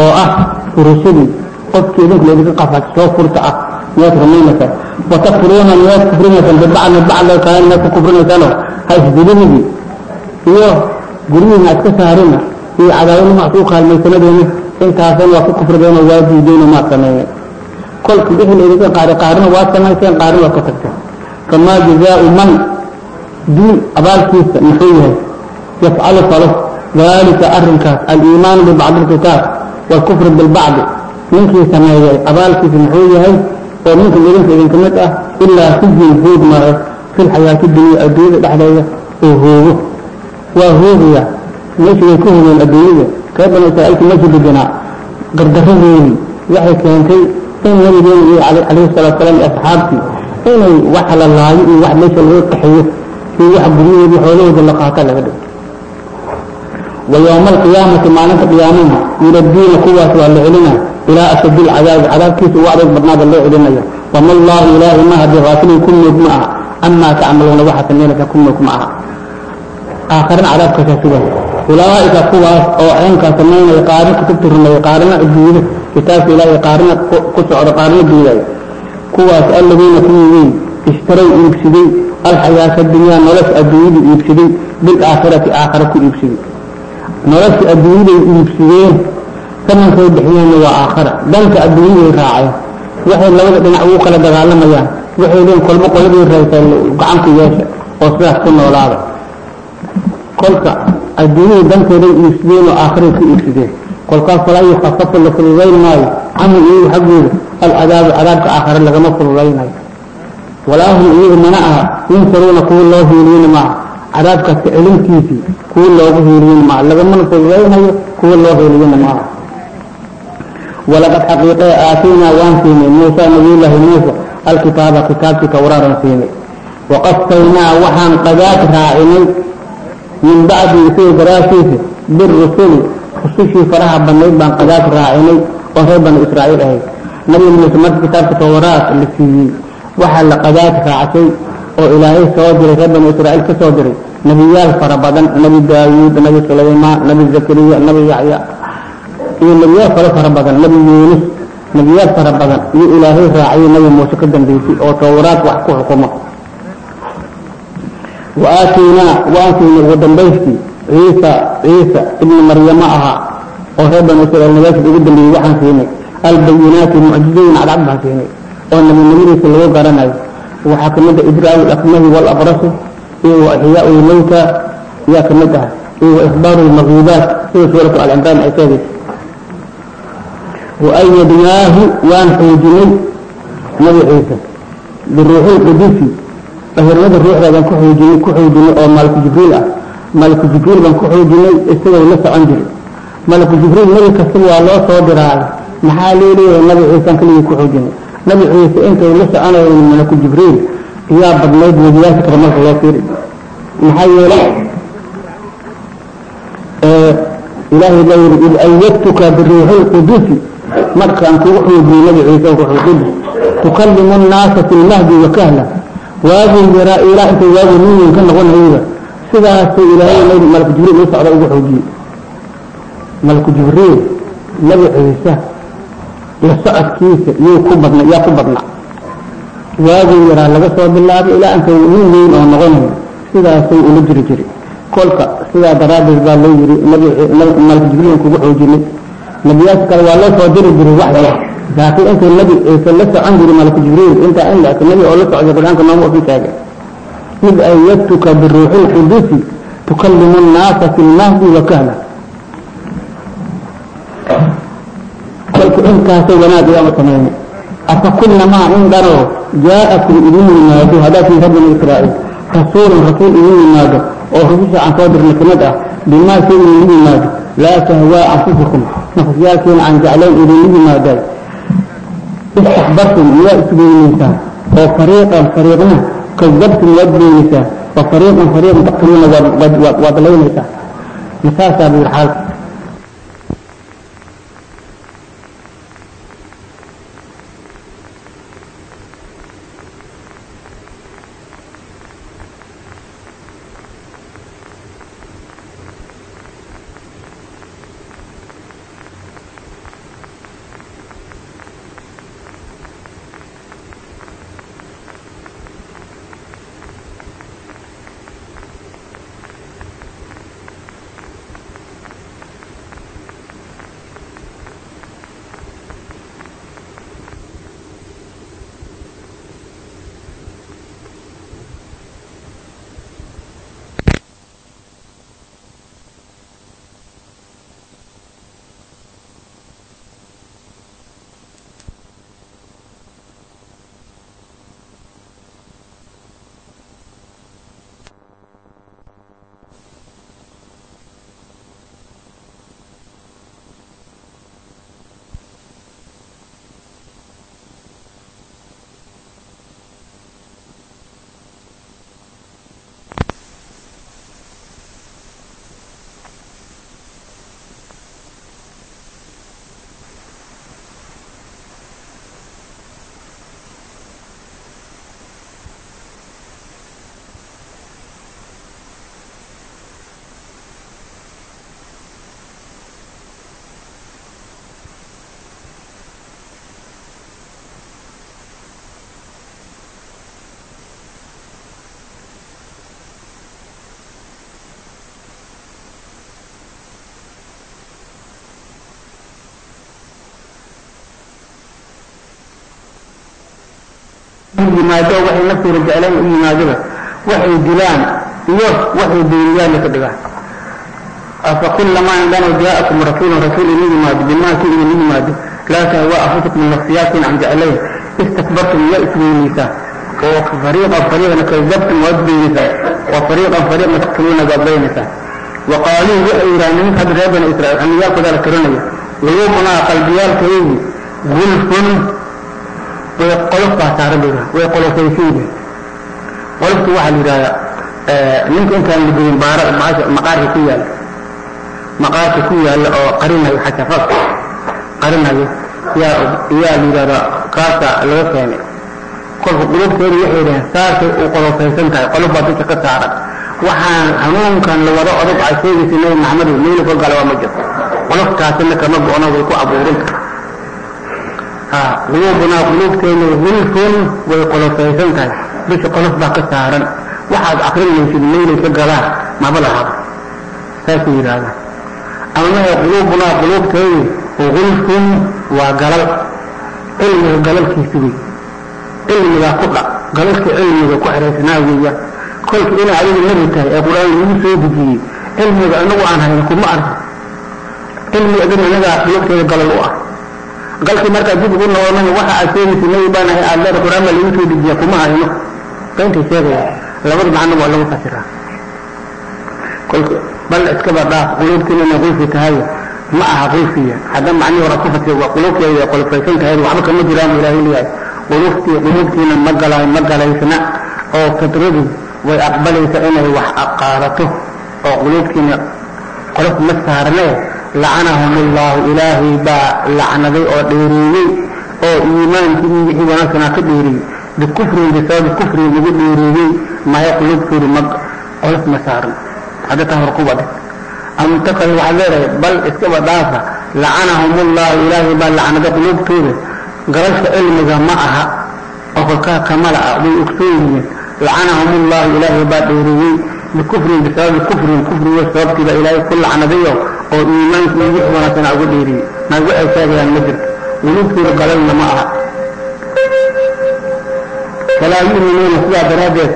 oo ah furashadii qofkii idinku laydinka qafaas soo furta ah miyaad rumaynaysaa watakfuruuna miyaad kufrinaysaan bibacdi bacda kaan miyaad ku kufrinaysaanoo ha isdilinidii iyo guryihiina aad ka saarina iyo cadaawadiina aad u kaalmaysanadeeni intaasan waa ku kufrideenoo waa diideen maad sameeyeen kolka wixii laydinka qaari qaarina waad samayseen qaarina waad ka tagteen. Famaa jazaau man? Diin abaalkiisa muxuu yahay? Yafcalu falo dalika arrinkaas aliimaanu bibacdi alkitaab waalkufru bilbacdi. Ninkii sameeyey abaalkiisa muxuu yahay? Oo ninka idinka idinka mid ah ilaa sijin hoog maro fi lxayaati dunya adduunyada dhexdeeda oo hoogo. Waa hoogaya meesha way ku hogeen adduunyada. Reer banu israa'iilka meesha deganaa gardaradoodii waxay keentay in nabigeena iyo calayhi salatu salaam iyo asxaabtii inay wax la laayo iyo wax meesha laga qaxeeyo iyo wax guryahoodii xoolahooda la qaata laga dhigo. Wa yowma alqiyaamati maalinta qiyaamana yuradiina kuwaas waa la celina ilaa ashadi lcadaabi cadaabkiisa ugu adag badnaada loo celinaya wama allahu ilaahi ma haddii haafilin ku moog ma aha amaa tacmaluuna waxaa samaynaysa ku moog ma aha. Aakharina cadaabkaasaa sugan. Ulaaika kuwaas oo kitaabka ilaahay qaarina ku socda qaarina diidaya kuwaas alladiina kuwii weyn ishtaray iibsaday alxayaata dunyaa nolosha adduunyada iibsaday bilaakhirati aakhara ku iibsaday nolosha adduunyaday iibsadeen samankay bixiyeenna waa aakhara danka adduunyaday raaceen waxay labada dhinac ugu kala dagaalamayaan waxay leen kolba qoladii raysay gacanku yeesha oo sidaas ku noolaada. Kolka adduunyada danteeday iibsadeen oo aakhiray ku iibsadeen kolkaas falaa yukhafafu la fududayn maayo canhu iyagu xaggooda alcadaabu cadaabka aakhare lagama fududaynayo walaa hum iyagu mana aha yunsaruuna kuwa loo hiiliyina maaha cadaabkaas celintiisii kuwa loogu hiiliyina maaha lagamana fududaynayo kuwa loo hiiliyina maaha walaqad xaqiiqee aataynaa waan siinay muusa nabiyullaahi muusa alkitaaba kitaabkii tawraaran siinay. Waqastaynaa waxaan qadaad raacinay min bacdi isaga garaashiisa birusuli rusushii faraha badnayd baan qadaad raacinay oo reer banu israa'iil ahayd nabi muuse marka kitaabka tawraat la siiyey. Waxaa la qadaad raacay oo ilaahay soo diray reer banu israa'iil ka soo diray. Nebiyaal fara badan nebi daawuud nebi sulaymaan nebi zakariya nebi yaxya iyo nebiyaal fara fara badan nebi yuunus. Nebiyaal fara badan iyo ilaahay raacayay nebi muuse ka dambeysay oo tawraat wax ku xukumo. Wa aataynaa waan siinay ugu dambaystii ciisa ciisa ibni maryamo ahaa oo reer banu israiil nabaashid ugu dambeeyey waxaan siinay. Albayinaati mucjizooyin cadcad baan siinay oo nabinimadiisa lagu garanayo. Waxaa ah idraa'u lakmahi walabrasi iyo wa lmowta ayaa ka mid ah iyo ikhbaaru lmagiibaat sida suuratu alcimraan ay sheegaysa waayadnaahu waan xoojinay nabi ciise biruuxi lqudusi ahirnada ruuxdeedaan ku xoojinay ku xoojinay oo malaku jibriil ah malaku jibriil baan ku xoojinay isagoo la socon jiray. Malaku jibriil nabi kastaba waa loo soo diraayo. Maxaa loo leeyahay nabi ciisaan keligii ku xoojinay? Nabi ciise intay la soconayn malaku jibriil iyaa badnayd wejiyaasha kale marka loo fiiri maxaa yeelay ilaahay baa yidhi id ayadtuka biruuxi lqudusi markaan kugu xoojiyey nabi ciise ruuxu qudus tukallimu nnaasa fi lmahdi wakahla waagii yaraa ilaa intay waagi nin weyn ka noqonayba sidaasuu ilaahay nabi malaku jibriil ii socda ugu xoojiyey malaku jibriil nabi ciise la socodkiisa yuu ku badna yaa ku badna waagii yaraa laga soo bilaabay ilaa intay nin weyn oo noqonayo sidaasay ula jiri jiray kolka sidaa daraaddeed baa loo yidhi nabi malaku jibriil kugu xoojinay nebiyaasha kale waa loo soo diri jiray waxya laakiin intay nabi ciise la socon jiray malaku jibriil intaa in nabi oo la socday qur'aanka nooma ofi sheegay id ayadtuka biruuxi lqudusi tukallimu nnaasa fi lmahdi wakahla kolka intaasay wanaag iyaama samaynay afa kullamaa in dhanoo jaa-akum idin yimaado haddaad min reer bani israa'iil rasuulun rasuul igu yimaado oo rususha aan soo dirnay ka mid ah bimaa shay idigu yimaado laa tahwaa anfusukum nafsyaalkiina aan jeclayn idingu yimaado istakbartum miyaa isbeynaysaan oo fariiqan fariiqna kadabtum waad beenaysaan yimaado waxay naftiina jeclayn u yimaadaba waxay dilaan iyo waxay beeriyaanna ka dhigaan afa kullamaa indhana jaa'akum rasuulun rasuul inu yimaado bimaa ki inu yimaado laa tahwa anfusakum nafsiyaatin aan jeclayn istakbartum yaa isweynaysaan oo fariiqan fariiqna kadabtum waad beenaysaan wa fariiqan fariiqna taqtuluuna gaad beynaysaan wa qaaluu waxay yidhahdeen nimanka hadda reer bani israa'iil way qolof baa saaran bay way qolofaysan yihiin qoloftu waxaa la yidhahdaa ninka intaan la baara maqaarka ku yaalla maqaarka ku yaalla oo qarinayo xashafad qarinayo yaa yaa la yidhahdaa kaasa laga keenay kolka qulubteedu waxay dhaheen saasay u qolofaysan tahay qolof baa dadka ka saaran waxaan hanuunkan la wado odag ay sheegaysa nabi maxamed meelu ka gala waa ma jirto qoloftaasina kama go-no way ku abuurinta quluubunaa quluubteena gulfun way qolofaysan tahay bisha qolof baa ka saaran. Waxaad akrinaysid meylay ka galaan maba lahaba saasay yidhaahdaan ama mahe quluubunaa quluubteedu gulfun waa galal. Cilmiga galalkiisa wey cilmigaa ku dhac galalka cilmiga ku xeraysanaa weeyaan kolka inay adigu nabi tahay ee qur'aan lagu soo dejiyey cilmiga anagu aan hayno kuma arko. Cilmiga dhan anagaa quluubteeda galal u ah galkii markaa dib ugu noqonay waxa aad sheegaysa nabi baan ahay aad leeda qur'aan baa lagu soo dejiya kuma hayno beentay sheegaya labada macno waa lagu fasiraa kolka bal iskaba dhaaf quluubtiina inay qulfi tahay ma aha qulfiya hadda macnihi hore ku fasir waa quluubteeda ay tahay waxba kama jiraan ilaahay leeyahay. Quluubtii quluubtiina ma galay ma galaysna oo fitradii way aqbalaysa inay wax qaadato oo quluubtiina qolof ma saarnee lacanahum ullahu ilaahay baa lacnaday oo dheereeyey oo iimaankii wixii wanaagsanaa ka dheereeyey bikufrin bisababi kufrin lagu dheereeyey maya quluubtoodu ma qolof ma saaran hadda taa hor kuba dhig amtakay waxaad leedahay bal iskaba dhaafa lacanahum ullahu ilaahay baa lacnaday quluubtooda galalka cilmiga ma aha oo kolkaa kamala ah way ogsoon yihiin lacanahum ullahu ilaahay baa dheereeyey bikufrin oo iimaanka iyo wix wanaagsan uga dheeriyey waxay sheegayaan ma jirto quluubtooda galalna ma aha falaa yu'minuuna sidaa daraaddeed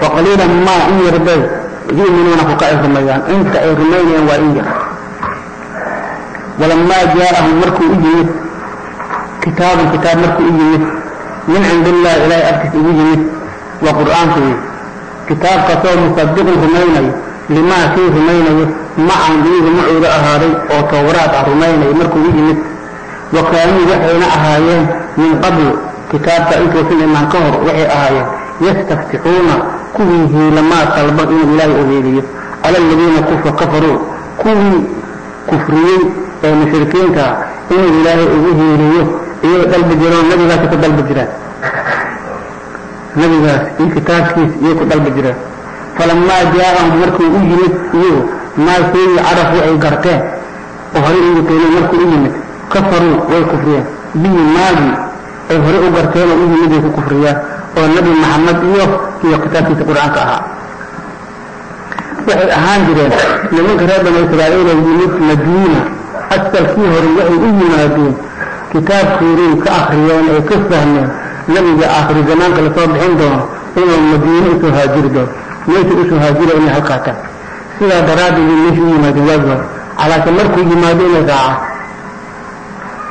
faqaliilan maa in yarbay yu'minuuna kuka ay rumeeyaan inta ay rumaynayaan waa in yar walamaa jaa'ahum markuu u yimid kitaabun kitaab markuu u yimid min cindi illahi ilaahay agtiisa ugu yimid waa qur'aanka wey kitaabkaasoo musadiqun rumaynayo limaa kii rumaynayo macan iyagu macooda ahaaday oo towraad ah rumaynayo markuu u yimid. Wa kaanuu waxayna ahaayeen min qabl kitaabka intuusan imaan ka hor waxay ahaayeen yastaftixuuna kuwii hiilamaa talba inuu ilaahay ogeeliyo cala aladiina kafaruu kuwii kufriyey ee mushrikiinta inuu ilaahay ugu hiiliyo iyay dalbi jireen nabigaasi ku dalbi jireen nabigaas iyo kitaabkiis iyay ku dalbi jireen falamaa jaaahum markuu u yimid iyagu maa sheegi caraf waxay garteen oo horey ugu keeneen markuu u yimid kafaruu way kufriyeen bihi maagii ay horey u garteen oo u yimid ay ku kufriyaan oo nabi maxamed iyo iyo kitaabkiisa qur'aanka ahaa waxay ahaan jireen nimanka reer banu israa'iil oo yimid madiina asalkii hore waxay u yimaadeen kitaabkoodii ka akriyeen ay ka fahmeen nabiga aakhiri zamaanka la soo bixin doono inuu madiine u soo haajiri doono meesha u soo haajira inay halkaataan sidaa daraaddeed meesha u yimaadeen waagi hore calaase markuu yimaado inay raacaan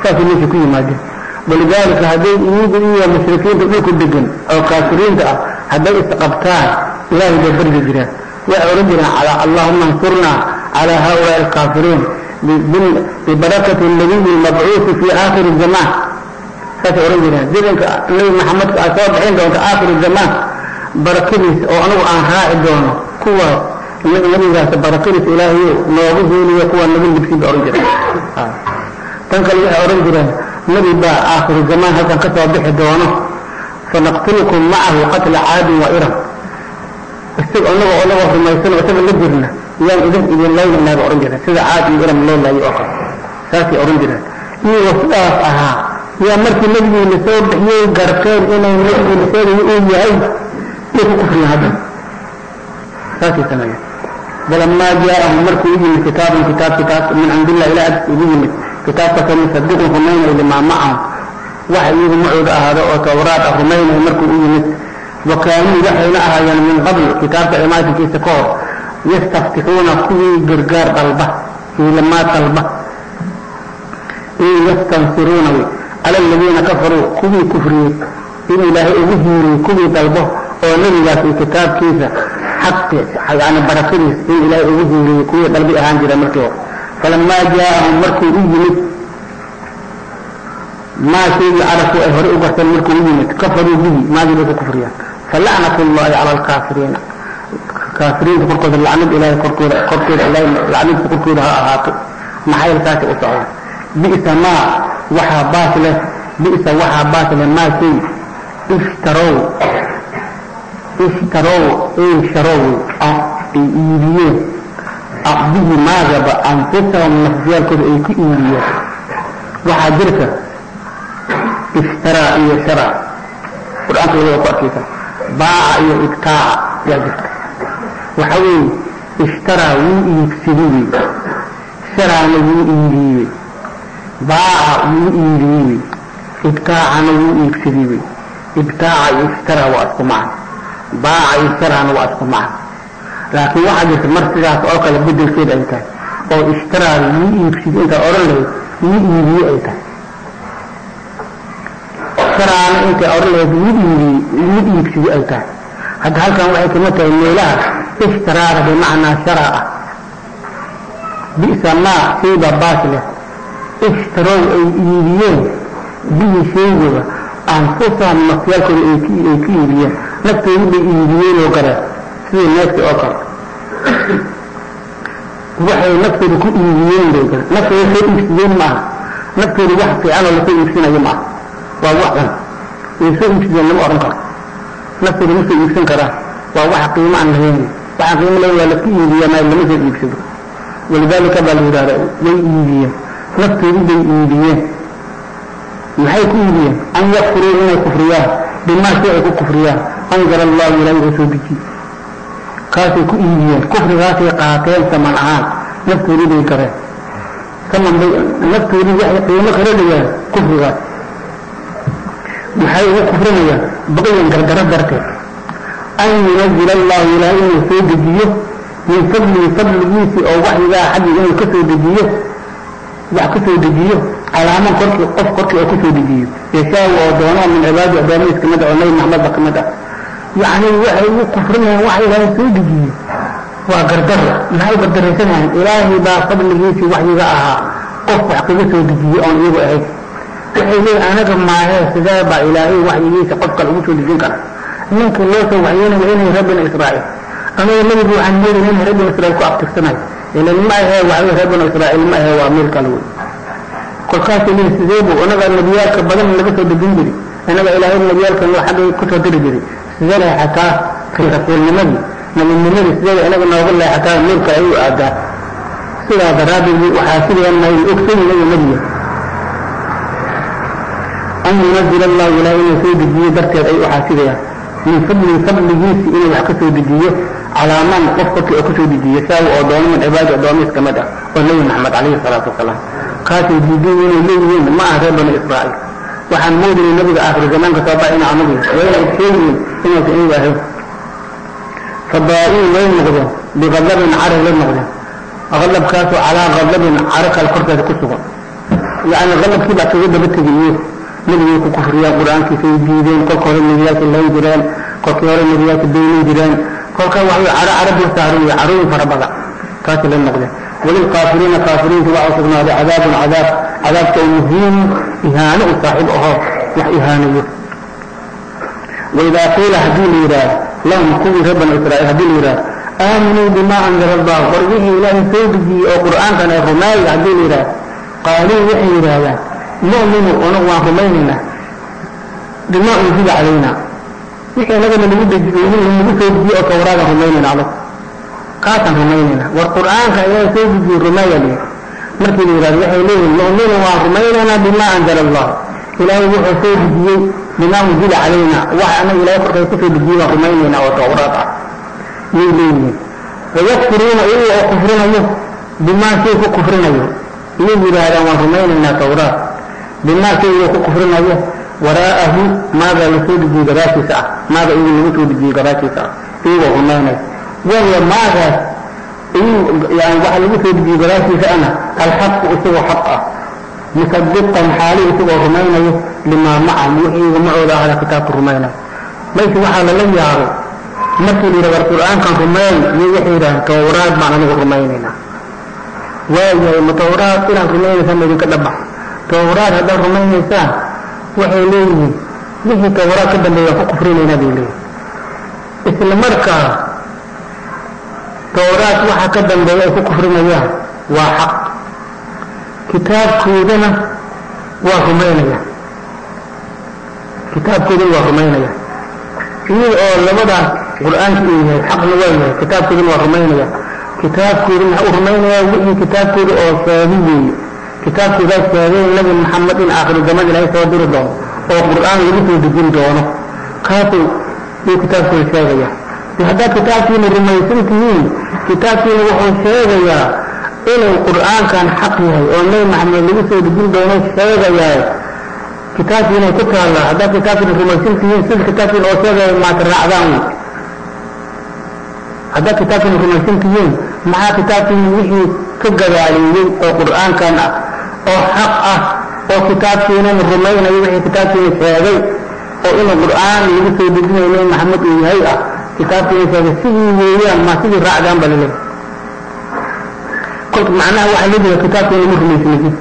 saasay meesha ku yimaadeen. Walidaalika hadday iyagu iyo mushrikiinta dhulku degan oo kaafiriinta ah hadday isqabtaan ilaahay bay baryi jireen waxay odhan jireen allahuma ansurnaa calaa haulaai alkaafiriin bibarakati nabiyi lmabcuusi fi aakhiri zamaan saasay odhan jireen zidanka nabi maxamedka aad soo bixin doonto aakhiri zamaan barakadiis oo anagu aan raaci doono kuwaas nabigaas barakadiis ilaahayo noogu heeliyo kuwa nabi libsi bay odhan jireen tan kale waxay odhan jireen nabi baa aakhiru zamaan halkan ka soo bixi doono fanaqtulukum macahu qatla caadin wa iram isaga anaga anagoo rumaysan isaga la jirna yaan idin idin laynaynaa ba odhan jireen sida caad iyo iram loo laayo oo kale saasay odhan jireen iyagoo sidaas ahaa yaa markii nabigiina soo bixiyey garteen inay nabigiina sheegayo uu yahay iyo ku kufriyen hadda saasay sameeyeen falamaa jaaahum markuu u yimid kitaabun kitaab kitaab min cindillah ilaa agtiisa ugu yimid kitaabkaasoo musadiqun rumaynayo limaa macahum waxa iyagu macooda ahaado oo towraad ah rumaynayo markuu u yimid wa kaanuu waxayna ahaayeen min qabl kitaabka imaatinkiisa ka hor yastaftixuuna kuwii gargaar dalba hiilamaa dalba in yastansiruuna cala aladiina kafaruu kuwii kufriyey in ilaahay ugu hiiriyey kuwii dalbo xaqi barakadiis in ilaahay ugu hiiriyey kuwii dalbi ahaan jira markii hore. Falamaa jaaahum markuu u yimid maa shaygii carabku ay horey u garteen markuu u yimid kafaruu bihi maagii bay ku kufriyaan. Falacnat llahi cala alkaafiriina kaafiriinta korkooda lacnad ilaahay korkooda korkooda ilaahay lacnadiisa korkooda ha ahaato. Maxaa saasay u socdaan bi'sa maa waxaa baas leh bi'sa waxaa baas leh maa shay ishtarow ishtarow ay sharow ay iibiyeen bihi maagaba anfusahum nafsiyaalkooda ay ku iibiyeen waxaa jirta ishtaraa iyo shara qur'aanka waliba ku arkaysa baaca iyo ibtaaca yaa jirta waxa weeye ishtaraa wuu iibsadi wey sharaana wuu iibiyey wey baaca wuu iibiyey wey ibtaacana wuu iibsadi wey ibtaaca iyo ishtaraa waa isku macna laakiin waxaa jirta mar sidaas oo kale bedelkeeda ay tahay oo ishtaraa wuu iibsidi intaa odhan lahayd wuu iibiyey ay tahay. Sharaana intay odhan lahayd wuu iibiyey wuu iibsidi ay tahay. Hadda halkan waxay kama tahay meelaha ishtaraada bimacnaa shara ah. Bi'sa maa shayba baas leh. Ay iibiyeen. Bihi shaygooda anfusahum nafyaalkooda ay ku iibiyeen naftoodu bay iibiyeen oo kale sidii neefti oo kale. Waxay naftooda ku iibiyeen bay kale naftooda soo iibsadeen maaha. Naftooda wax fiicanoo la soo iibsinayo maaha. Waa wax cun. Way soo iibsadeen lama odhan karo. Naftooda ma soo iibsan karaan. Waa wax qiimo aan lahayn. Waxaan qiimo lahayn waa laska iibiyaa maayo lama soo iibsado. Walidaalika baa la yidhahda way iibiyeen. Naftoodu bay iibiyeen. Maxay ku iibiyeen? An yakfuruu inay kufriyaan bimaa shay ay ku kufriyaan. Anzala allahu ilaahi oo soo dejiye kaasay ku iibiyeen. Kufrigaasay qaateen saman ahaan. Naftoodii bay gareen saman bay naftoodii waxay qiimo dhigeen kufrigaas. Maxay ugu kufrinayaan. Baqyan gargaro darteed an yunazila allahu ilaahay inuu soo dejiyo. Min fadlihi fadligiisii oo waxyigaa xaggi inuu ka soo dejiyo. Wax ka soo dejiyo calaaman korkii qof korkii oo ka soo dejiyo yashaawu oo doono min cibaadi addoomihiis ka mid ah oo nabi maxamed ba ka mid ah yani waxay ugu kufrinayaan waxa ilaahay soo dejiyey waa gardaro maxay gardaraysanayaan ilaahay baa fadligiisii waxyiga ahaa qof wax kaga soo dejiyey oon iyagu ahayd waxay leeyihiin anaga maahee sidee baa ilaahay waxyigiisa qof kale ugu soo dejin kara ninkii loo soo waxyeynaya inay reer bani israa'iil anaga nabigu waxaan moodaya inay reer bani israiil ku abtirsanayo kolkaasay leeyihiin sidee buu anaga nebiyaalka badan laga soo dejin jiray? anaga ilaahay nebiyaalkan xaggay ku soo diri jiray. sidee leexataa rasuulnimadii nabinimadii sidee anaga nooga leexataa meelka ay u aadaa sidaa daraaddeed waxaa sidaan mahay ogsanaya nebiga an yunazil allahu ilahay inuu soo dejiyo darteed ay uxaasidayaan min fadlihi fadligiisi inuu wax ka soo dejiyo calaa man qof korkii oo ka soo dejiyo saawi oo min cibaadi addoomiis ka mid ah oo nebi maxamed calayhi salaatu wasalaam قاتل بدون مؤمن ما أهدى من إسرائيل. وحن موضي للنبي آخر زمان كتابعين عمضي وإن أتكلم إن أتكلم واحد فالضائعين لين مغضى بغضب عرق لين مغضى أغلب كاتو على غضب عرق القرطة كتبه يعني غضب كده تغضب بالتجيئ من يكون كفر يا قرآن كيف يجيدين كل قرر مليات الله يجران كل قرر مليات الدين يجران كل قرر وحيو عرق عرق يستهرون يعرون فربغا كاتو لين مغضى walilkaafiriina kaafiriinta waxaa sugnaaday cadaabun cadaab. Cadaabka oo muhiim ihaano u saaxiib ahoo wax ihaanayo. Waidaa qiila haddii la yidhaahdo lahum kuwii reer bani israa'iil haddii la yidhahdo aaminuu bima anzala allahu war wixii ilaahay soo dejiyey oo qur'aankan ee rumeeya haddii la yidhahdo qaaluu waxay yidhaahdaan nu'minu unagu waan rumaynaynaa bima unzila calayna. Wixii anagana lagu dejiyo lagu soo dejiye oo tawraadaan rumaynayna adag قاتل رمينا. والقرآن كأيان سيجد رمينا. مثل رضيح إليه. المؤمن هو رمينا بما أنزل الله. إلهي يحو سيجد بما مزيل علينا. وعنا إلهي فرقصف بجيب رمينا وتوراتا يليني ويكفرون إيه إيه؟ إيه؟ إلي وكفرون يه بما سيكو كفرون يه إلهي رضيح رمينا وتوراتا بما سيكو كفرون يه وراءه ماذا يسود بجيب راكسا ماذا يسود بجيب راكسا إيه وغمانه wahiya maagaas yani waxa lagu soo dejiyey gadaashiisa ana alxaqu isagoo xaq ah musadiqan xaali isagoo rumaynayo limaa macahum wixii iyaga macooda ahda kitaabka rumaynayo mayse waxaa lala yaabay markii la yidhah war qur'aankan rumeey iyo waxay yidhahdeen tawraad baan anigu rumaynaynaa waayahay ma tawraad inaan rumaynaysaan ma idinka dhabax tawraad haddaad rumaynaysaan waxay leeyihiin wixii tawraad ka tawraad waxa ka dambeeya ay ku kufrinayaan waa xaq. Kitaabkoodana waa rumaynaya kitaabkoodana waa rumaynaya iyada oo labadaas qur'aanka uu yahay xaqna waa yahay kitaabkoodana waa rumaynaya kitaabkooda maxaa u rumaynaya wixii kitaabkooda oo sheegi weeye. Kitaabkoodaa sheegay nabi maxamed in aakhiru zaman ilaahay soo diri doono oo qur'aan lagu soo dejin doono. Kaasuu yuu kitaabkooda sheegaya haddaad kitaabkiina rumaysan tihiin kitaabkiina wuxuu sheegayaa inuu qur'aankan xaq yahay oo nabi maxamed lagu soo dejin doono sheegayaa kitaabkiinay ku taallaa haddaad kitaabkiina rumaysan tihiin sida kitaabkiina oo sheegaya maata raacdaan. Haddaad kitaabkiina rumaysan tihiin maxaa kitaabkiina wixii ka gadaaleeyey oo qur'aankan ah oo xaq ah oo kitaabkiinan rumaynayo wixii kitaabkiina sheegay oo inuu qur'aan lagu soo dejinayo nabi maxamed uu yahay ah kitaabkiina sheegay sidii weeyaan ma sidii raacdaan ba la leeyahay kolka macnaha waxaa la jira kitaabkiina ma rumaysnidin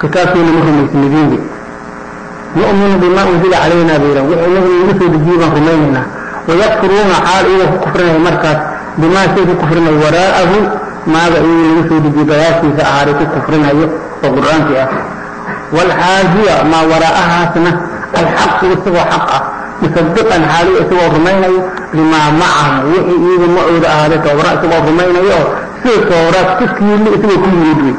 kitaabkiina ma rumaysnidin nu'minu bima unzila calayna bayran wixii nabiga lagu soo dejiyey baan rumaynaynaa wayakfuruuna xaal iyagoo ku kufrinaya markaas bimaa shay ku kufrinayo waraa'ahu maaga iyaga lagu soo dejiyey gadaashiisa ahaaday ku kufrinayo waraa'ahaasna alxaqu isagoo rumaynayo limaa macahum wixii iyaga macooda ahaaday towraad isagoo rumaynayo oo sida towraad ku kiili isagoo ku yimid wey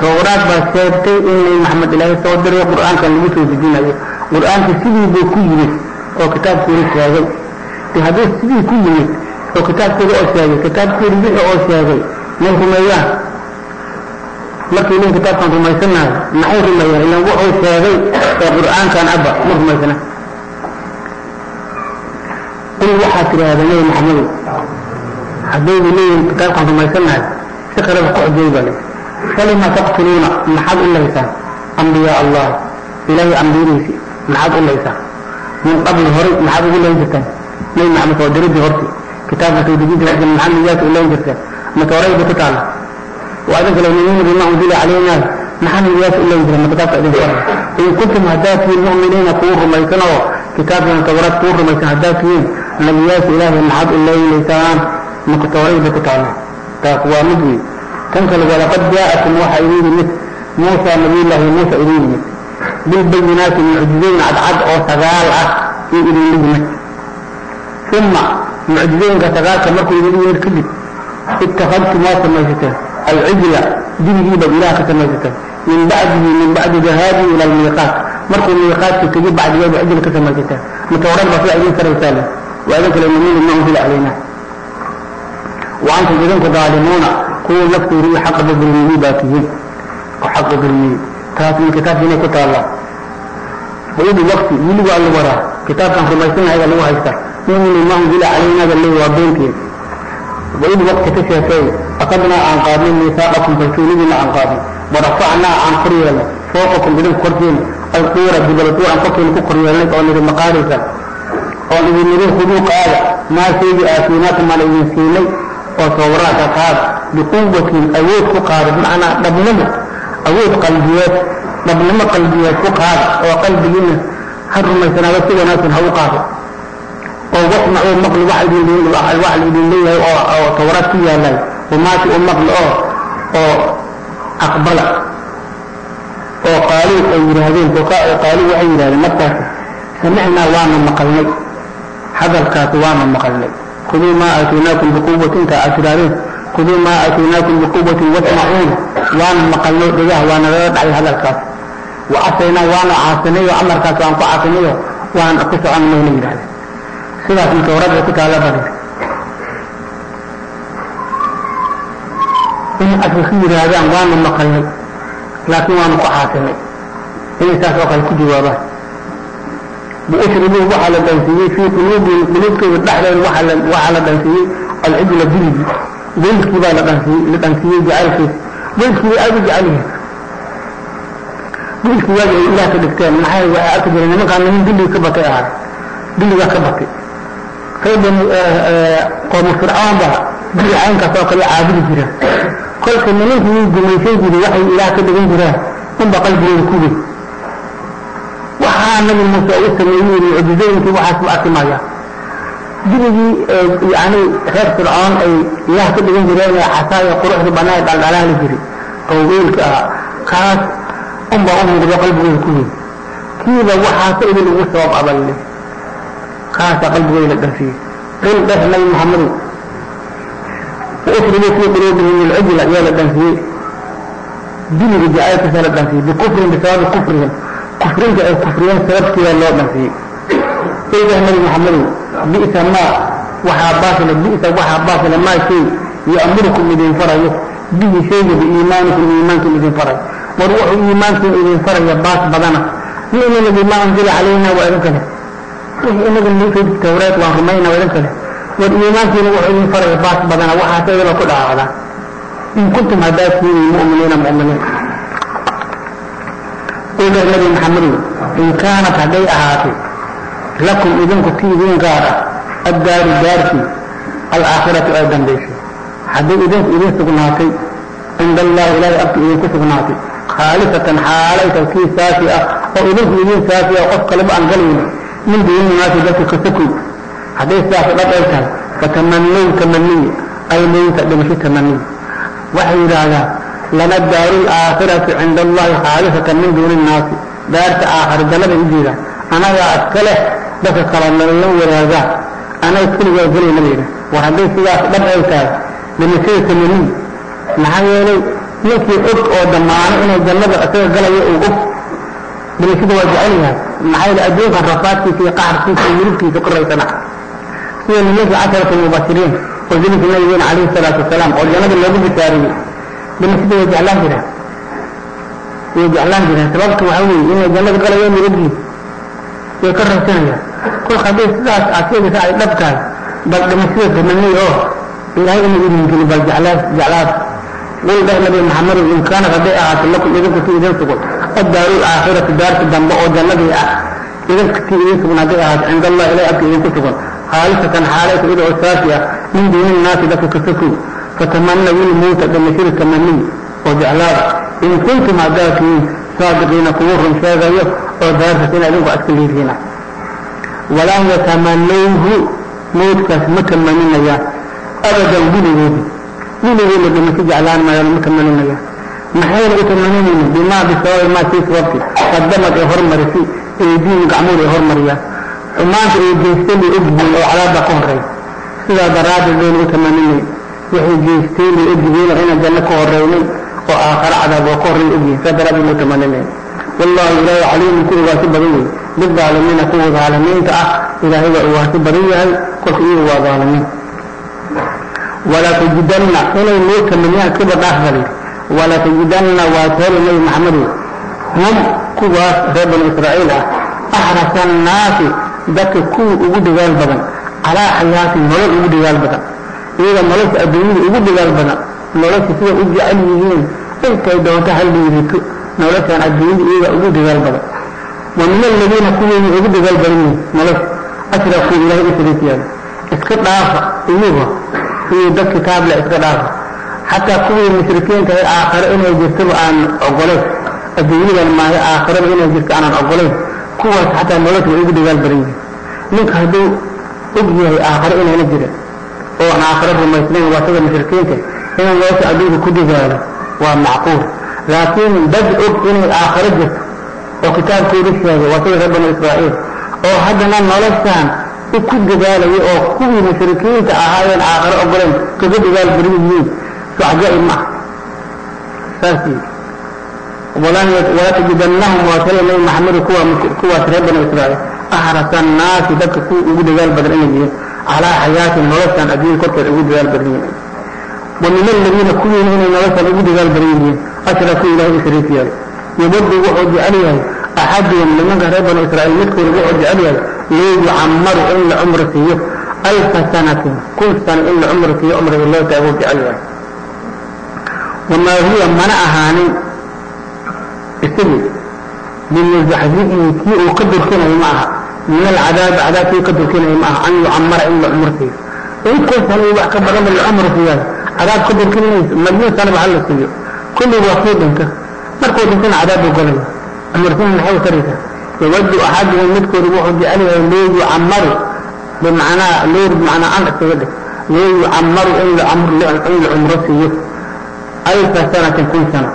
towraad baa sheegtay in nabi maxamed ilaahay soo diray qur'aankan lagu soo dejinayo. Qur'aanka sidii buu ku yimid oo kitaabkooda sheegay. De hadduu sidii ku yimid oo kitaabkooda oo sheegay kitaabkooda wixii oo sheegay may rumeeyaan markii nin kitaabkan rumaysanayo maxay rumeeyaan ilan wuxuu sheegay ee qur'aankan abba ma rumaysana qul waxaad tidhaahdaa nabi maxamedow haddaydu leeyihiin kitaabkan rumaysanayo si kaleba ku xujay baa lii falima taqtuluuna maxaad u laysaan ambiyaa allah ilaahay ambiyadiisi maxaad u laysaan min qabli horay maxaad ugu leyn jirtaan nabi maxamed soo diridii horti kitaabka soo dejinta horti maxaad niyaas u leyn jirtaan ma tooray bay ku taalla waa idin kale nu'minu bima unzila calayna maxaad niyaas u leyn jiraan ma kitaabka idin faray in kuntum haddaad tihiin mu'miniina kuwa rumaysan oo kitaabkan tawraad kuwa rumaysan haddaad tihiin نبي ياس إله المحب إلهي ليسان مكتوري بكتانا تاقوى مدوي كنك لقال قد جاءكم وحا إليه موسى نبي الله موسى إليه بالبينات المعجزين عد عد أو سغال أه إليه مدوي ثم معجزين كسغال كمكو إليه مدوي كذب. اتخذت موسى مجتن العجلة جنه بإله كتمجتن من بعده من بعد جهادي إلى الميقات. مركو الميقات تجيب بعد يوم عجل كتمجتن متورد بطلع إليه سر waa idin kale numinu ma unzila calayna wa antum idinku daalimuuna kuwa naftoodi iyo xaqa badulmiyey baa tihiin oo xaqa dulmiyey taas min kitaabka inay ku taalla waydi waqti wiligu alla waraa kitaabkan rumaysanahaga lagu haystaa muminu ma unzila calaynaga leey waa beenkeed waydi waqti ka sheekeey akadnaa aan qaadnay miisaaqakum rasuulidiina aan qaadnay warafacnaa aan kor yeelnay fooqakum idin korkeena alquura dibaladuur aan korkeena ku kor yeelnay oo nidhi maqaarisa oon idin nidhi huduu qaada maa shaygii aatiinaakum aan idin siinay oo towraata qaada biquwatin awood ku qaada bimacnaa dhabnimo awood qalbiyeed dhabnimo qalbiyeed ku qaada oo qalbigiina ha rumaysanaado si wanaagsan ha u qaado oo wasmacuu maqli wax idin wax la idin leeyahay oo oo towraad ku yaalay umaati u maqli oo oo aqbala oo qaaluu ay yidhaahdeen qaaluu waxay yidhahdeen markaas samicnaa waana حذر كاتوان المخلق كذو ما أتوناكم بقوة انت أشرارين كذو ما أتوناكم بقوة واتمعون وان المخلق ديه وان رد على هذا الكاتو وأسينا وان عاسنيو أمر كاتوان فعاسنيو وان أقصو عن مولين ذلك. سيدا سمت ورد وكتالة بذلك إن أتوخير هذا وان المخلق لكن وان فعاسنيو إن ساسوك الكدوابات biushribuu waxaa la dhansiiyey fii quluubihim quluubtooda dhexdeeda waxaa la waxaa la dhansiiyey alcijla diligi weylkii baa la dhansiiyey la dhansiiyey jacaylkiisa weylkii bay aada u jecel yihiin weylkii waagi ay ilaah ka dhigteen maxay waxay arki jireen nimankaan niman dilliga ka batay ahaa dilligaa ka batay reer qoomu fircoon baa dili caynkaas oo kale caabudi waxaa nabi muuse u sameeyey mucjizooyinkii waxaas u arki maya diligii yani reer fircoon ay ilaah ka dhigan jireen ee casaayo quruxda banaa dhaldhalaali jiri oo weelka ah kaas unba u muuqdo qalbigooda ku wey kiiba waxaas idin ugu sabab aballe kaasa qalbigooda la dhansiiyey qil dheh nabi maxamedow wausribuu fii quluubihim ilcijla yaa la dhansiiyey diliga jacaylkiisa la dhansiiyey bikufrin bisababi kufrihim kufrinta ay kufriyeen sababtiyaa loo dhansiiyey saydah nabi maxamedow bi'sa maa waxaa baasila bi'sa waxaa baasila maa shay ya'murukum idin farayo bihi shayga biiimaanikum iimaankum idin farayo war wuxuu iimaankiin idin faraya baas badana. Nu'minu bimaa unzila calayna waa idin kale. Wixii inaga nusoo tawreed waan rumayna waa idin kale. War iimaankiina wuxuu idin faraya baas badana. Waxaase idaba ku dhaacda in kuntum haddaad tihiin mu'miniina mu'miniin qul nabi maxamedow in kaanat hadday ahaatay lakum idinku ti idin gaar ah addaaru daartii alaakhiratu ay dambaysay hadday idinku idin sugnaatay cinda allahi ilaahay agti idinku sugnaatay khaalisatan xaalayta kii saafi ah oo idinku idin saafi ah qof kaleba aan galayno min duuni naasi dadka ka sokoy hadday sidaas dhab ay tahay lana daaru laakhiratu cinda allahi khaalisatan min duuni nnaasi daarta aakhira jannada u jeedaan anagaa iska leh dadka kale nala wadaagaan anaga keligaa gelayna layidha war hadday sidaas dhab ay tahay dhimashada tamaniy maxaa yeelay ninkii og oo damaano inay jannada isaga galayo uu og. Dhimashada waa jecel yahay. Maxaa yeele adduunkan rafaadkiisa iyo qaxarkiisa iyo yurubkiisa koraysana sida nimankii casharata mubashiriin oo zilka nabigeena calayhi salaatu wasalaam oo jannada loogu bishaariyey dhimashada way jeclaan jireen way jeclaan jireen sababta waxaa weeye inay jannada galayaan yurubkii way ka raysanayaan kolka hadday sidaas aad sheegaysa ay dhab tahay bal dhimashada tamaniy oo ilaahay inuu idin bal jeclaas jeclaas. Qul dheh nabi maxamedow in kaanat hadday ahaato lakum idinku si idin sugan addaaru laakhiratu daarta dambe oo jannadii ah. Idinkatii idin sugnaaday ahaad cinda allah ilahi agta idinku sugan haalisatan xaalaysa ida oo saafi ah min duuni naasi dadka kasakow fatamanaw ilmowta dhamashiri tamaniy oo jeclaada in kuntum haddaad tihiin saadiqiina kugu run sheegayo oo daartas in adinku aska liidiina walaa yatamanawhu mowdkaas ma tamaninayaan abadan wiligoodi wiligoodna dhimasho jeclaan maayaan ma tamaninayaan maxayna u tamaninaynin bimaa bisababi maa sii sababti qadamad ee hormarisi eediin gacmood ay hormariyaan xumaanta ay geysteen bay ogyihiin oo cadaabba ka horreeya sidaa daraaddeed bayna u tamaninay waxay geysteen bay ogyihiin oo inaan janno ka horeynay oo aakhare cadaab oo ka horreey ogyihiin saa daraaddeed ma tamaninay wallahu ilaahay caliimun ku ogaasi badan wey bidaalimiina kuwa daalimiinta ah ilaahay waa ogaasi badan yahay. Kolka iyagu waa daalimiin walaa tajidanna inay loo tamaniyaan kiba dhaafbali walaa tajidanna waa taheli nabi maxamedow hum kuwaas reer banu israa'iil ah. Axrasa annaasi dadka kuwa ugu dhigaal badan. Calaa xayaatin nolol ugu dhigaal badan iyaga nolosha adduunyada ugu dhigaal badan nolosha sida u jecel yihiin intay doonto ha liidito noloshaan adduunyada iyaga ugu dhigaal badan. Wa min aladiina kuweyna ugu dhigaal badan yihiin nolosha. Ashrakuu ilaahay u shariik yaalla iska dhaafa iyaga iyo dad kitaab leh iska dhaafa. Xataa kuwii mushrikiinta ee aakhare inay jirtaba aan ogolayn. Adduunyadan maayo aakhirada inay jirto aanan ogolayn. Kuwaas xataa nolosha way ugu dhigaal badan yihiin. Ninka hadduu og yahay aakhare inayna jirin oo aan aakhare rumaysnayn waa sida mushrikiinta inuu nolosha adduunka ku dhigaalo waa macquul. Laakiin dad og inay aakhare jirto oo kitaabkooda sheegay waa sida reer banu israa'iil oo haddana noloshaan ku dagaalaya oo kuwii mushrikiinta ahaayeen aakhare ogoleen kaga dhigaal badan yihiin. So cajaa'ib ma ah saas walaa tajidannahum waa kale nabi maxamed kuwa kuwaas reer banu israa'iil. Ahrasa annaasi dadka kuwa ugu dagaal badan inay yihiin calaa xayaatin noloshaan adduunya korkeed ugu dagaal badan yihiin wa min aladiina kuwiina inay noloshaan ugu dagaal badan yihiin ashrakuu ilahay u shariik yahay yabadu wuxuu jecel yahay axaduhum nimanka reer banu israa'iil midkooda wuxuu jecel yahay loo in la cumri siiyo alfa sanatin kun sano in la cumri siiyo cumriga loo taago jecel yahay wamaa huwa mana ahaanin isagii bimuzaxzixihi kii uu ka durkinayo ma aha min alcadaabi cadaab kii ka durkinayo ma aha an yucamara in la cumri siiyo inkoo sano wax ka badanba la cumri siiyaa cadaab ka durkinayso malyuun sanaba hala siiyo kulli waa kii dhinta markuu dhintana cadaab buu galaya cumrsiin maxay taraysaa yawadu axaduhum midkooda wuxuu jecel yahay loo yucamaru bimacnaa loor bimacnaa an iskaga dhig loo yucamaru in la in la cumro siiyo alfa sanatin kun sano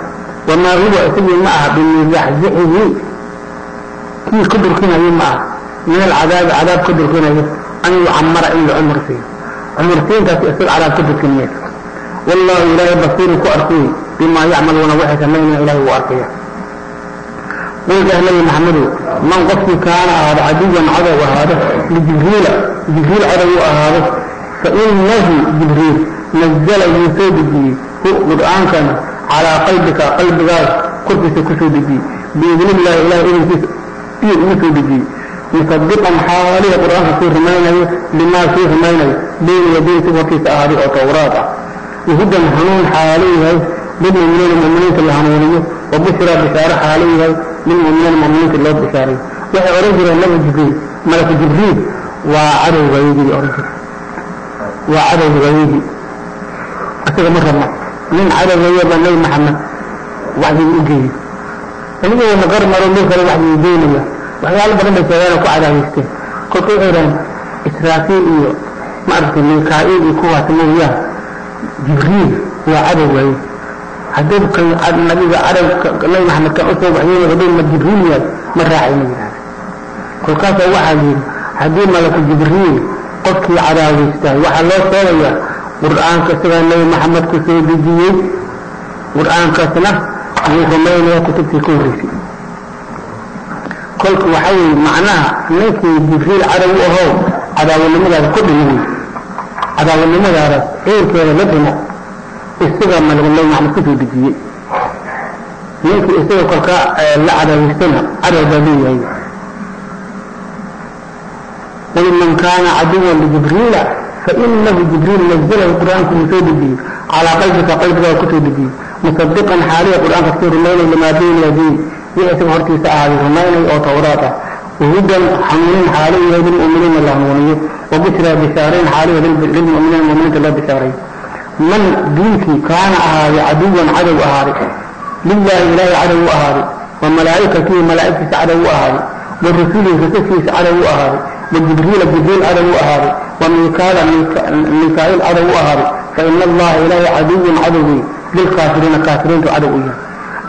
wamaa huwa isagii ma aha bimuzaxzixihi kii ka durkinayo ma aha min alcadaabi cadaab ka durkinayo an yucamara in la cumro siiyo cumrsiintaasi isaga cadaab ka durkinmaysa wallahu ilaahay basiiru ku arkay bimaa yacmaluuna waxay samaynaya ilahay wuu arkaya qul yaa nabi maxamedow man qofkii kaana ahaado caduwan cadow ahaado lijibriila jibriil cadow u ahaado fainahu jibriil nazala wuu soo dejiyey hu qur'aankana calaa qalbika qalbigaas korkiisa ku soo dejiyey biidni illahi ilahay idankiisa iyo ugu soo dejiyey musadiqan xaalihi qur'aanka kuu rumaynayo limaa kii rumaynayo bayna yadayhi si hortiisa ahaaday oo towraad ah wahudan hanuun xaalo yahay lilmuminiina muminiinta la hanuuniyo wabushraa bishaaro xaalo yahay lilmuminiina muminiinta loo bishaaray waxay odhan jireen nabi jibriil malaku jibriil waa cadowgaydii odhan jire waa cadowgaydii isaga ma rabna nin cadowgaya baa nabi maxamed waxyii u geeyey anigoo naqar maro meel kale waxyii geynaya waxyaalo badan bay sheegaan oo ku cadaaweysteen kolka waxay idhahan israafiil iyo maaragtay mikaa'iil iyo kuwaas mooyaan jibriil waa cadowgaye hadduu kan nabiga cadow nabi maxamed kan usoo waxyeynay hadduu ma jibriil yahay ma raacayna yidhahda kolkaasa waxaa yidhi haddii malaku jibriil qofkii cadaaweystaa waxaa loo sheegayaa qur'aanka isagaa nabi maxamed ku soo dejiyey qur'aankaasna wuu rumaynayaa kutubtii ka horreysay kolka waxaa weeye macnaha ninkii jibriil cadow u ahow cadaawanimadaada ku dhimo cadaawanimadaada xiirkeeda la dhimo isagaa malagu nabi maxamed ku soo dejiyey. Ninkii isaga kolkaa la cadaaweystana cadow baa leeyahay qul man kaana caduwan lijibriila fainahu jibriil nazalahu qur'aanku wuu soo dejiyey. Calaa qalbika qalbigaa ku soo dejiyey. Musadiqan xaaliya qur'aanka ku soo rumaynay limaa bayna yadayhi wixii isaga hortiisa ahaaday rumaynay oo towraad ah wahudan xanuunin xaalayahay lilmu'miniina la hanuuniyo wabishraa bishaarayn xaalayahay lilmu'miniina mu'miniinta loo bishaaray man diinkii kaana ahaaday caduwan cadow ahaaday lilaahi ilaahay cadow u ahaaday wa malaa'ikatihi malaa'igtiisa cadow u ahaaday wa rusulihi rusushiisa cadow u ahaaday wa jibriila jibriil cadow u ahaaday wa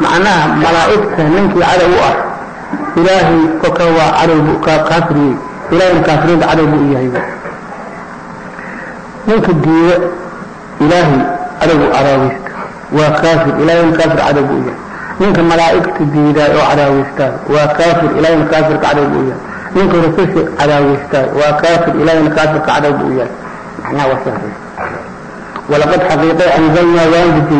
miikaala miikaa'il cadow u ahaaday fa ina allaha ilaahay caduwun cadowgii lilkaafiriina kaafiriintu cadow u yahay macnaha malaa'igta ninkii cadow u ah ilaahay koka waa cadow kaafiriyey ilaahayna kaafiriinta cadow buu u yahay ninka diida ilaahay cadowgu cadaaweysta waa kaafir ilaahayna kaafir cadow buu u yahay ninka malaa'igta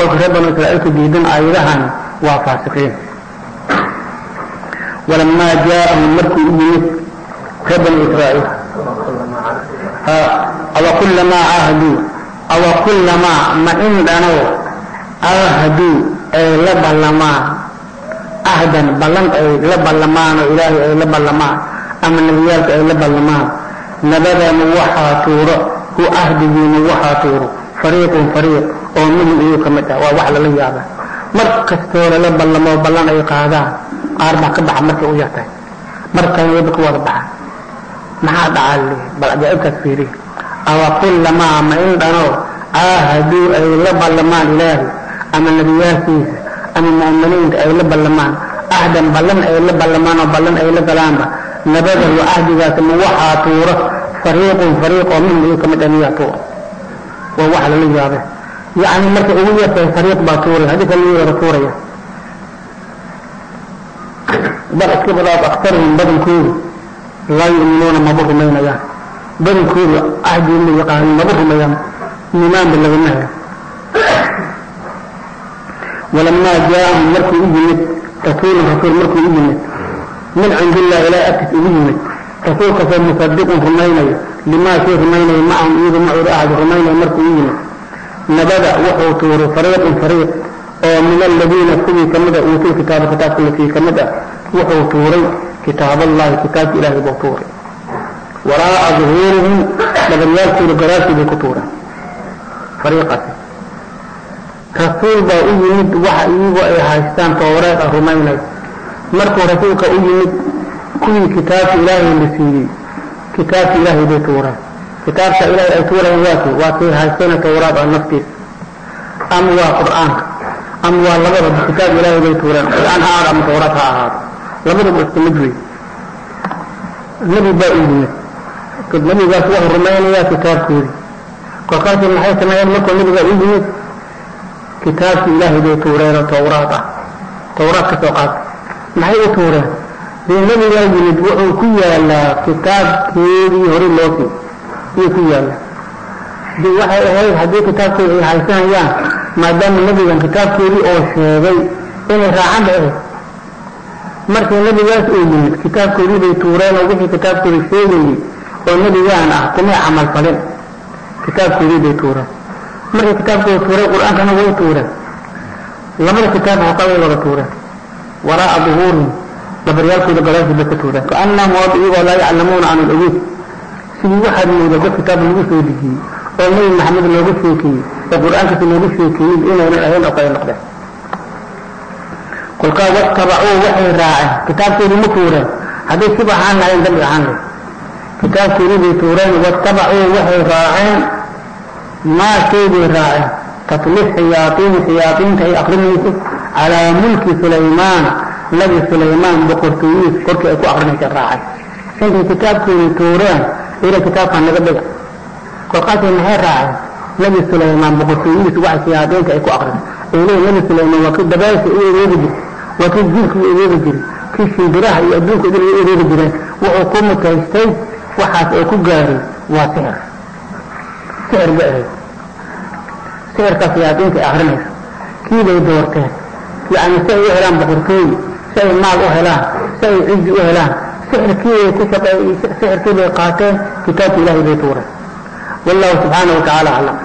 ku kolka reer banu israa'iilka diidan aayadahan waa faasiqiin. Walamaa jaaahum markuu u yimid reer banu israa'iil. Awa kulamaa caahaduu awa kulamaa ma in dhanow caahaduu ay la ballamaan ahdan ballan ay la ballamaan oo ilaahay ay la ballamaan ama nebiyaalka ay la ballamaan. Nabadama waxaa tuuro hu ahdigiina waxaa tuuro fariiqun fariiq oo minhum iyu ka mid ah waa wax lala yaaba mar kastoo lala ballamo ballan ay qaadaan qaar baa ka baxa markay u yartahay. Markana wada ka wada baxa maxaa dhacaa bal ajaa'ibkaas fiiri. Awa kullamaa ma in dhano caahaduu ay la ballamaan ilaahi ama nebiyaalkiisa ama mu'miniinta ay la ballamaan ahdan ballan ay la ballamaan oo ballan ay la galaanba nabadahu ahdigaas ma waxaa tuuro fariiqun fariiq oo minhum iyu ka mid ah miyaa tuura waa wax lala yaabe yani markay ugu yartahay fariiq baa tuuraya haddii kale lagu yara tuuraya bal iska badaad aktaruhum badankoodu laa yu'minuuna maba rumaynayaan badankoodu ahdi ma yaqaanin maba rumayaan iimaanba lagama hayo walamaa jaaahum markuu u yimid rasuulun rasuul markuu u yimid min cindillahi ilaahi agtiis ugu yimid rasuulkaasoo musadiqun rumaynayo limaa shay rumaynayo macahum iyadu macooda نبدا وحو تور فريق فريق من الذين كتبوا كما اوتوا الكتاب كتاب في كما وحو تور كتاب الله كتاب إلى بطور وراء ظهورهم لم يأتوا الدراسة بكتورة. فريقة. رسول با ايمد وحا ايو ايها استان طوراء مركو رسولك ايمد كل كتاب إلهي بسيري كتاب إلهي بكتورة كتاب شعيلة الكورة واتو واتو هاي سنة كوراب عن نفسي أموى قرآن. أموى لبضا بكتاب إلهي الكورة الآن هارا مطورتها هارا لبضا بأستمدري نبي بأيدي كد نبي بأيدي وهو رمان يا كتاب كوري وقالت من حيث ما يملك نبي بأيدي كتاب إلهي الكورة توراتا توراتا توقات ما هي الكورة لأنني يجب أن يكون كتاب كوري هوري موكي iyuu ku yaalla waxay ahayd haddii kitaabkooda ay haysanayaan maadaama nebigan kitaabkoodii oo sheegay inay raacan ba ahayd markii nebigaas uu yimid kitaabkoodii bay tuureen oo wixii kitaabkooda sheegayey oo nebigaan ah kumay camal falin. Kitaabkoodii bay tuureen. Markii kitaabkooda tuureen qur'aankana way tuureen. Labada kitaab xoqa way wada tuureen. Waraa'a duhuurihim. Dabaryaalkooda gadaashii bay ka tuureen. Kaannahum iyagoo laa yaclamuuna aan ogeyn sidii waxaad moodaa dad kitaab lagu soo dejiyey oo nebi maxamed looga sheekeeyey oo qur'aankiisa looga sheekeeyey inaynan ahayn oo kale noqdeen. Kolkaa wattabacuu waxay raaceen kitaabkoodii ma tuureen. Hadday siba ahaan lahayn dambi ahaan lahayd kitaabkoodii bay tuureen wattabacuu waxay raaceen maa shaybay raaceen. Tatli shayaaiini shayaaiinta ay akrinayso calaa mulki sulaymaan nabi sulaymaan boqortooyihiis korkii ay ku akrinaysa raaceen. Intay kitaabkoodii tuureen ila kitaabkaan naga dhiga kolkaasay maxay raaceen nebi sulaymaan boqortooyadiisu waxay shayaadiinta ay ku aqrisa ay nebi sulaymaan waa kii dabaasha u adeegi jiri waa kii jiilka u adeegi jiri kii shimbiraha iyo adduunka idil u adeegi jireen wuxuu ku mutayshtay waxaas uu ku gaaray waa sixir sixir ba ahayd sixirkaas shayaadiinta ay akrinaysa kii bay doorteen yacni si ay u helaan boqortooyi si ay maal u helaan si ay cizi u helaan سعركي سحر كي بقاتين كتاب الله بيتوره والله سبحانه وتعالى أعلم.